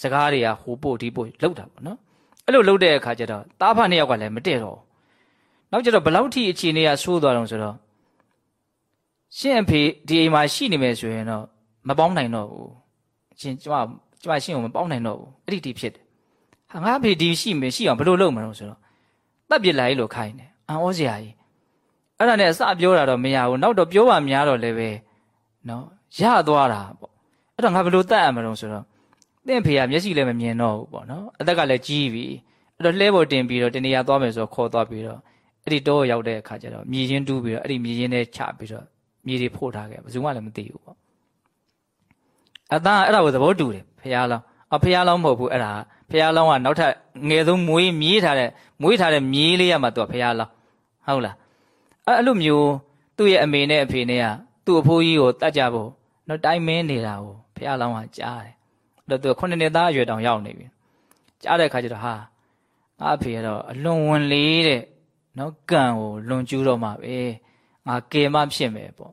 စကားတွေကဟိုပို့ဒီပို့လောက်တာပေါ့နော်အဲ့လိုလောက်တဲ့အခါကျတော့သားဖနှစ်ယောက်ကလည်းမတည့်တော့နောက်ကျတော့ဘလောက်ထိအခြေအနေကဆိုးသွားတော့ဆိုတော့ရှင့်အဖေဒီအိမ်မှာရှိနေမယ်ဆိုရင်တော့မပေါင်းနိုင်တော့ဘူးရှင်ကျမကျမရှင့်ကိုမပေါင်းနိုင်တော့ဘူးအဲ့ဒီတိဖြစ်တယ် ဟာငါအဖေဒီရှိမယ်ရှိအောင်ဘယ်လိုလုပ်မလို့ဆိုတော့တပ်ပြစ်လိုက်လို့ခိုင်းတယ်အံ့ဩစရာကြီးအဲ့ဒါနဲ့အစပြောတာတော့မရဘူးနောက်တော့ပြောပါများတော့လည်းပဲနော်ရသွားတာပေါ့အဲ့တော့ငါဘယ်လိုတတ်ရမလို့ဆိုတော့တင့်ဖေကမျက်စိလည်းမမြင်တော့ဘူးပေါ့နော်အသက်ကလည်းကြီးပြီအဲ့တော့လှဲပေါ်တင်ပြီးတော့တနေရာသွားမယ်ဆိုတော့ခေါ်သွားပြီးတော့အဲ့ဒီတော့ရောက်တဲ့အခါကျတော့မြေချင်းတူးပြီးတော့အဲ့ဒီမြေချင်းနဲ့ချပြီးတော့မြေတွေဖို့ထားခဲ့ဘယ်သူမှလည်းမသိဘူးပေါ့အသားအဲ့ဒါကိုသဘောတူတယ်ဖះလောင်းအဖះလောင်းမဟုတ်ဘူးအဲ့ဒါ ဖះလောင်းကနောက်ထပ်ငယ်ဆုံးမွေးမြေးထားတဲ့မွေးထားတဲ့မြေးလေးရမှသူကဖះလောင်းဟုတ်လားအဲ့အဲ့လိုမျိုးသူ့ရဲ့အမေနဲ့အဖေနဲ့ကသူ့အဖိုးကြီးကိုတတ်ကြဖို့တော့တိုင်းမင်းနေတာကိုဖះလောင်းကကြားတယ်အဲ့တော့သူခုနှစ်နှစ်သားအရွယ်တောင်ရောက်နေပြီကြားတဲ့အခါကျတော့ဟာငါအဖေကတော့အလွန်ဝင်လေးတဲ့နော်ကံကိုလွန်ကျူးတော့မှပဲငါကေမဖြစ်မယ်ပေါ့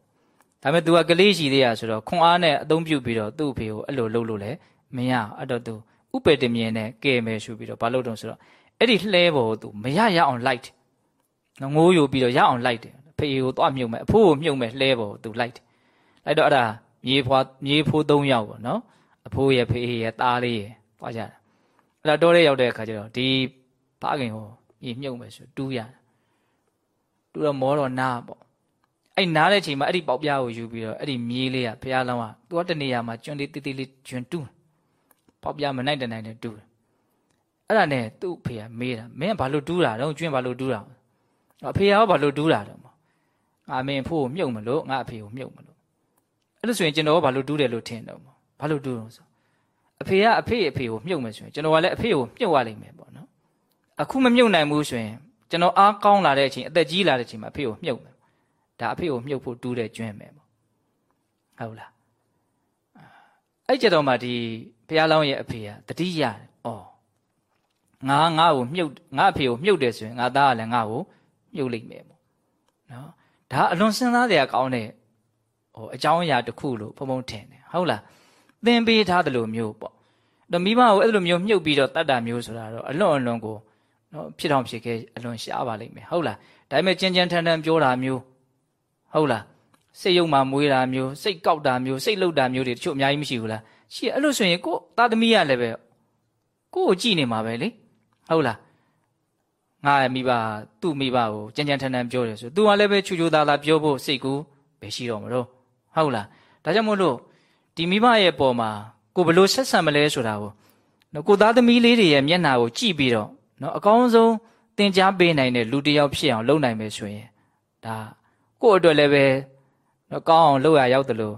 ဒါပေမဲ့ तू ကကလေးရှိသေးရဆိုတော့ခွန်အားနဲ့အသုံးပြုပြီးတော့သူ့အဖေကိုအဲ့လိုလုပ်လို့လည်းမရအဲ့တော့ तू ဥပေတမြင်နဲ့ကဲမယ်ရှုပြီးတော့ဘာလုပ်တော့ဆိုတော့အဲ့ဒီလှဲပေါ်ကို तू မရရအောင်လိုက်တယ်နော်ငိုးယူပြီးတော့ရအောင်လိုက်တယ်ဖေကိုသွားမြုပ်မယ်အဖိုးကိုမြုပ်မယ်လှဲပေါ်ကို तू လိုက်တယ်လိုက်တော့အဲ့ဒါမြေဖွာမြေဖိုး၃ယောက်ပေါ့နော်အဖိုးရဲ့ဖေရဲ့သားလေးရဲ့သွားကြတာအဲ့ဒါတော့တဲ့ရောက်တဲ့အခါကျတော့ဒီဖခင်ဟောမြေမြုပ်မယ်ဆိုတူးရတယ်တူတော့မောတော့နားပေါ့အဲ့နားတဲ့ချိန်မှာအဲ့ဒီပေါက်ပြားကိုယူပြီးတော့အဲ့ဒီမြေးလေးကဘုရားလောင်းကသူကတနေရာမှာကျွန်းလေးတိတိလေးကျွန်းတူး ပေါက်ပြားမနိုင်တနိုင်နဲ့တူးအဲ့ဒါနဲ့သူ့အဖေကမေးတာမင်းကဘာလို့တူးတာတော့ကျွန်းဘာလို့တူးတာအဖေကဘာလို့တူးတာတော့ငါမင်းဖို့ကိုမြုပ်မလို့ငါအဖေကိုမြုပ်မလို့အဲ့လိုဆိုရင်ကျွန်တော်ကဘာလို့တူးတယ်လို့ထင်တော့ဘာလို့တူးတော့ဆိုအဖေကအဖေအဖေကိုမြုပ်မယ်ဆိုရင်ကျွန်တော်ကလည်းအဖေကိုမြုပ်ရလိမ့်မယ်ပေါ့နော်အခုမမြုပ်နိုင်ဘူးဆိုရင်ကျွန်တော်အားကောင်းလာတဲ့အချိန်အသက်ကြီးလာတဲ့အချိန်မှာအဖေကိုမြုပ်မယ်ဒါအဖေကိုမြုပ်ဖို့တူးတဲ့ကျွန်းမယ်ပေါ့ဟုတ်လားအဲ့ကြတော့မှဒီ ဘုရားလောင်းရဲ့အဖေကတတိယဩငါငါ့ကိုမြုပ်ငါအဖေကိုမြုပ်တယ်ဆိုရင်ငါသားကလည်းငါ့ကိုမြုပ်လိုက်မယ်ပေါ့နော်ဒါအလွန်စဉ်းစားစရာကောင်းတဲ့ဟိုအကြောင်းအရာတစ်ခုလို့ဘုံဘုံထင်တယ်ဟုတ်လားသင်ပေးထားတယ်လို့မျိုးပေါ့တော့မိဘကိုအဲ့လိုမျိုးမြုပ်ပြီးတော့တတ်တာမျိုးဆိုတာတော့အလွန်အလွန်ကိုနော်ဖြစ်အောင်ဖြစ်ခဲ့အလွန်ရှားပါလိမ့်မယ်ဟုတ်လားဒါပေမဲ့ကြင်ကြင်ထန်ထန်ပြောတာမျိုးဟုတ်လားစိတ်ယုံမှမွေးတာမျိုးစိတ်ကောက်တာမျိုးစိတ်လှုပ်တာမျိုးတွေတချို့အများကြီးမရှိဘူးလား ရှိအဲ့လိုဆိုရင်ကိုသားသမီးရလည်းပဲကိုကိုကြည့်နေမှာပဲလေဟုတ်လားငါရဲ့မိဘသူ့မိဘကိုကြင်ကြင်ထန်ထန်ပြောတယ်ဆိုသူကလည်းပဲချူချူသားသားပြောဖို့စိတ်ကူပဲရှိတော့မလို့ဟုတ်လားဒါကြောင့်မို့လို့ဒီမိဘရဲ့ပုံမှာကိုဘလို့ဆက်ဆံမလဲဆိုတာကိုနော်ကိုသားသမီးလေးတွေရဲ့မျက်နှာကိုကြည့်ပြီးတော့နော်အကောင်းဆုံးသင်ကြားပေးနိုင်တဲ့လူတစ်ယောက်ဖြစ်အောင်လုပ်နိုင်မယ်ဆိုရင်ဒါကို့အတွက်လည်းပဲနော်ကောင်းအောင်လုပ်ရရောက်တယ်လို့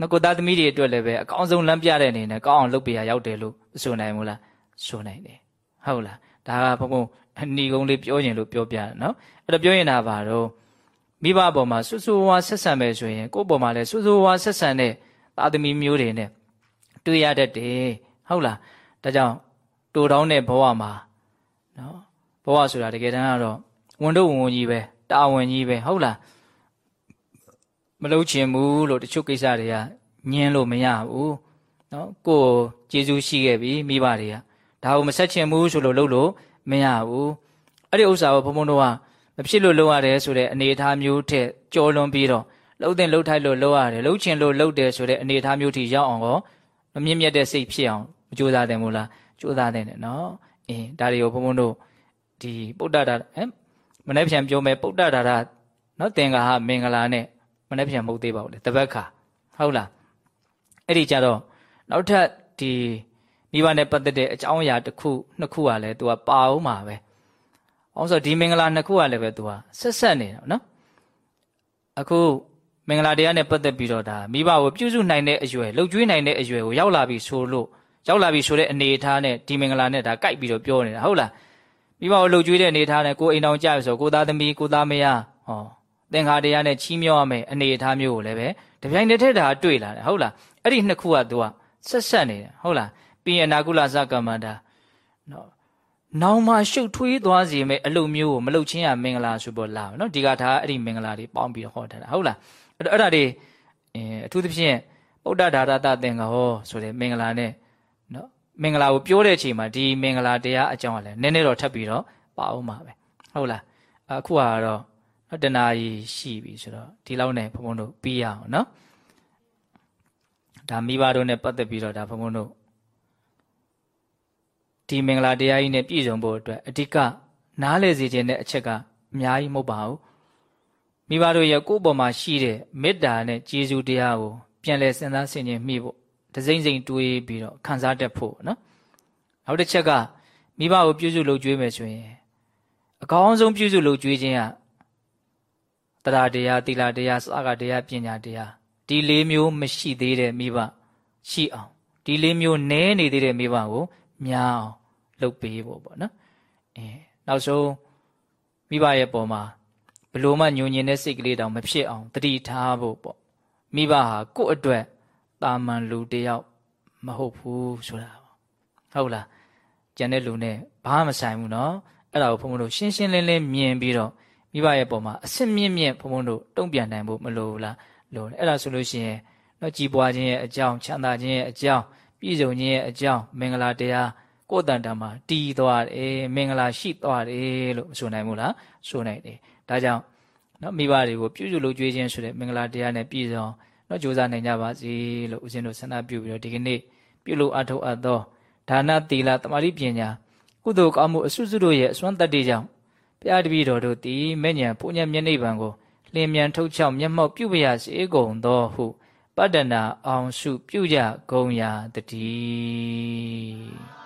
နော်ကိုသားသမီးတွေအတွက်လည်းပဲအကောင်းဆုံးလမ်းပြတဲ့အနေနဲ့ကောင်းအောင်လုပ်ပေးရရောက်တယ်လို့ဆိုနိုင်မို့လားဆိုနိုင်တယ်ဟုတ်လားဒါကဘုံဘုံအနီကုန်းလေးပြောရင်လို့ပြောပြတယ်နော်အဲ့တော့ပြောရင်ဒါပါတော့မိဘပေါ်မှာဆွဆွဝါဆက်ဆံမယ်ဆိုရင်ကိုယ့်ပေါ်မှာလည်းဆွဆွဝါဆက်ဆံတဲ့သားသမီးမျိုးတွေနဲ့တွေ့ရတတ်တယ်ဟုတ်လားဒါကြောင့်တူတောင်းတဲ့ဘဝမှာနော်ဘဝဆိုတာတကယ်တမ်းကတော့ဝန်တော့ဝန်ဝန်ကြီးပဲတာဝန်ကြီးပဲဟုတ်လား မလုပ်ချင်ဘူးလို့တချို့ကိစ္စတွေကညင်းလို့မရဘူးနော်ကိုယ်ကျေးဇူးရှိခဲ့ပြီမိဘတွေကဒါကိုမဆက်ချင်ဘူးဆိုလို့လုပ်လို့မရဘူးအဲ့ဒီဥစ္စာကိုဘုံဘုံတို့ကမဖြစ်လို့လုပ်ရတယ်ဆိုတဲ့အနေအထားမျိုးထက်ကြောလွန်ပြီးတော့လှုပ်တဲ့လှုပ်ထိုက်လို့လှုပ်ရတယ်လှုပ်ချင်လို့လှုပ်တယ်ဆိုတဲ့အနေအထားမျိုးထိရောက်အောင်ကောမမြင့်မြတ်တဲ့စိတ်ဖြစ်အောင်မကြိုးစားတယ်မို့လားကြိုးစားတယ်နော်အင်းဒါတွေကိုဘုံဘုံတို့ဒီပုဒ္ဒတာဟမ်မနေ့ပြန်ပြောမယ်ပုဒ္ဒတာရနော်သင်္ကာဟမင်္ဂလာနဲ့ မနေ့ပြန်မဟုတ်သေးပါဘူးလေတပတ်ခါဟုတ်လားအဲ့ဒီကြတော့နောက်ထပ်ဒီမိဘနဲ့ပတ်သက်တဲ့အကြောင်းအရာတစ်ခုနှစ်ခုကလည်း तू ကပါအောင်မှာပဲအောင်ဆိုဒီမင်္ဂလာနှစ်ခုကလည်းပဲ तू ကဆက်ဆက်နေတာနော်အခုမင်္ဂလာတရားနဲ့ပတ်သက်ပြီးတော့ဒါမိဘကိုပြုစုနိုင်တဲ့အရွယ်လှုပ်ကြွေးနိုင်တဲ့အရွယ်ကိုရောက်လာပြီဆိုလို့ရောက်လာပြီဆိုတဲ့အနေအထားနဲ့ဒီမင်္ဂလာနဲ့ဒါကြိုက်ပြီးတော့ပြောနေတာဟုတ်လားမိဘကိုလှုပ်ကြွေးတဲ့အနေအထားနဲ့ကိုအိမ်အောင်ကြပြီဆိုကိုသားသမီးကိုသားမယားဟော သင်္ခါတရားနဲ့ချီးမြှောက်ရမယ်အနေအထားမျိုးကိုလည်းပဲတပြိုင်တည်းထက်ဒါတွေ့လာတယ်ဟုတ်လားအဲ့ဒီနှစ်ခုက तू ကဆက်ဆက်နေတယ်ဟုတ်လားပြီးရင်နာကုလသကမ္မန္တာနော်နောင်မှရှုပ်ထွေးသွားစေမယ့်အလုပ်မျိုးကိုမလုပ်ချင်းရမင်္ဂလာဆိုပေါ်လာနော်ဒီကထားအဲ့ဒီမင်္ဂလာတွေပေါင်းပြီးဟောထားတာဟုတ်လားအဲ့တော့အဲ့ဒါတွေအထူးသဖြင့်ဗုဒ္ဓဒါရတသင်္ကဟောဆိုတဲ့မင်္ဂလာနဲ့နော်မင်္ဂလာကိုပြောတဲ့အချိန်မှာဒီမင်္ဂလာတရားအကြောင်းကလည်းနည်းနည်းတော့ထပ်ပြီးတော့ပါအောင်ပါပဲဟုတ်လားအခုကတော့ နော်တဏှာကြီးရှိပြီဆိုတော့ဒီလောက်နဲ့ဘုံဘုံတို့ပြီးရအောင်နော်ဒါမိဘတို့နဲ့ပတ်သက်ပြီးတော့ဒါဘုံဘုံတို့ဒီမင်္ဂလာတရားကြီးနဲ့ပြည့်စုံဖို့အတွက်အဓိကနားလည်စေခြင်းတဲ့အချက်ကအများကြီးမဟုတ်ပါဘူးမိဘတို့ရဲ့ကိုယ့်ပေါ်မှာရှိတဲ့မေတ္တာနဲ့ကျေးဇူးတရားကိုပြန်လည်စဉ်းစားဆင်ခြင်မိဖို့တစိမ့်စိမ့်တွေးပြီးတော့ခံစားတတ်ဖို့နော်နောက်တစ်ချက်ကမိဘကိုပြုစုလုပ်ကြွေးမယ်ဆိုရင်အကောင်းဆုံးပြုစုလုပ်ကြွေးခြင်းက တရားတရားသီလတရားစကားတရားပညာတရားဒီလေးမျိုးမရှိသေးတဲ့မိဘရှိအောင်ဒီလေးမျိုးနည်းနေသေးတဲ့မိဘကိုများအောင်လုပ်ပေးဖို့ပေါ့နော်အဲနောက်ဆုံးမိဘရဲ့ပုံမှာဘလို့မှညဉ့်ညင်တဲ့စိတ်ကလေးတောင်မဖြစ်အောင်တတိထားဖို့ပေါ့မိဘဟာကိုယ့်အတွက်တာမန်လူတယောက်မဟုတ်ဘူးဆိုတာပေါ့ဟုတ်လားကျန်တဲ့လူနဲ့ဘာမှမဆိုင်ဘူးเนาะအဲ့ဒါကိုဘုံဘုံတို့ရှင်းရှင်းလင်းလင်းမြင်ပြီးတော့ မိဘရဲ့ပုံမှာအစစ်မြင့်မြင့်ဘုံဘုံတို့တုံ့ပြန်နိုင်ဖို့မလိုဘူးလားလိုတယ်အဲ့ဒါဆိုလို့ရှိရင်တော့ကြည်ပွားခြင်းရဲ့အကြောင်းချမ်းသာခြင်းရဲ့အကြောင်းပြည့်စုံခြင်းရဲ့အကြောင်းမင်္ဂလာတရားကိုယ်တန်တမှာတည်သွားတယ်မင်္ဂလာရှိသွားတယ်လို့မဆိုနိုင်ဘူးလားဆိုနိုင်တယ်ဒါကြောင့်နော်မိဘတွေကိုပြုစုလုပ်ကြွေးခြင်းဆိုတဲ့မင်္ဂလာတရားနဲ့ပြည့်စုံနော်ကြိုးစားနိုင်ကြပါစေလို့ဦးဇင်းတို့ဆန္ဒပြုပြီးတော့ဒီကနေ့ပြုလုပ်အထောက်အပ်သောဒါနသီလတမာတိပညာကုသိုလ်ကောင်းမှုအစွတ်စွတ်တို့ရဲ့အစွမ်းတတ္တိကြောင့် ဘုရားတပည့်တော်တို့သည်မဲ့ညာပုညမျက်နှိပ်ပံကိုလင်းမြန်ထုတ်ချောက်မျက်မှောက်ပြုပရစေကုန်သောဟုပတ္တနာအောင်စုပြုကြကုန်ရာတည်း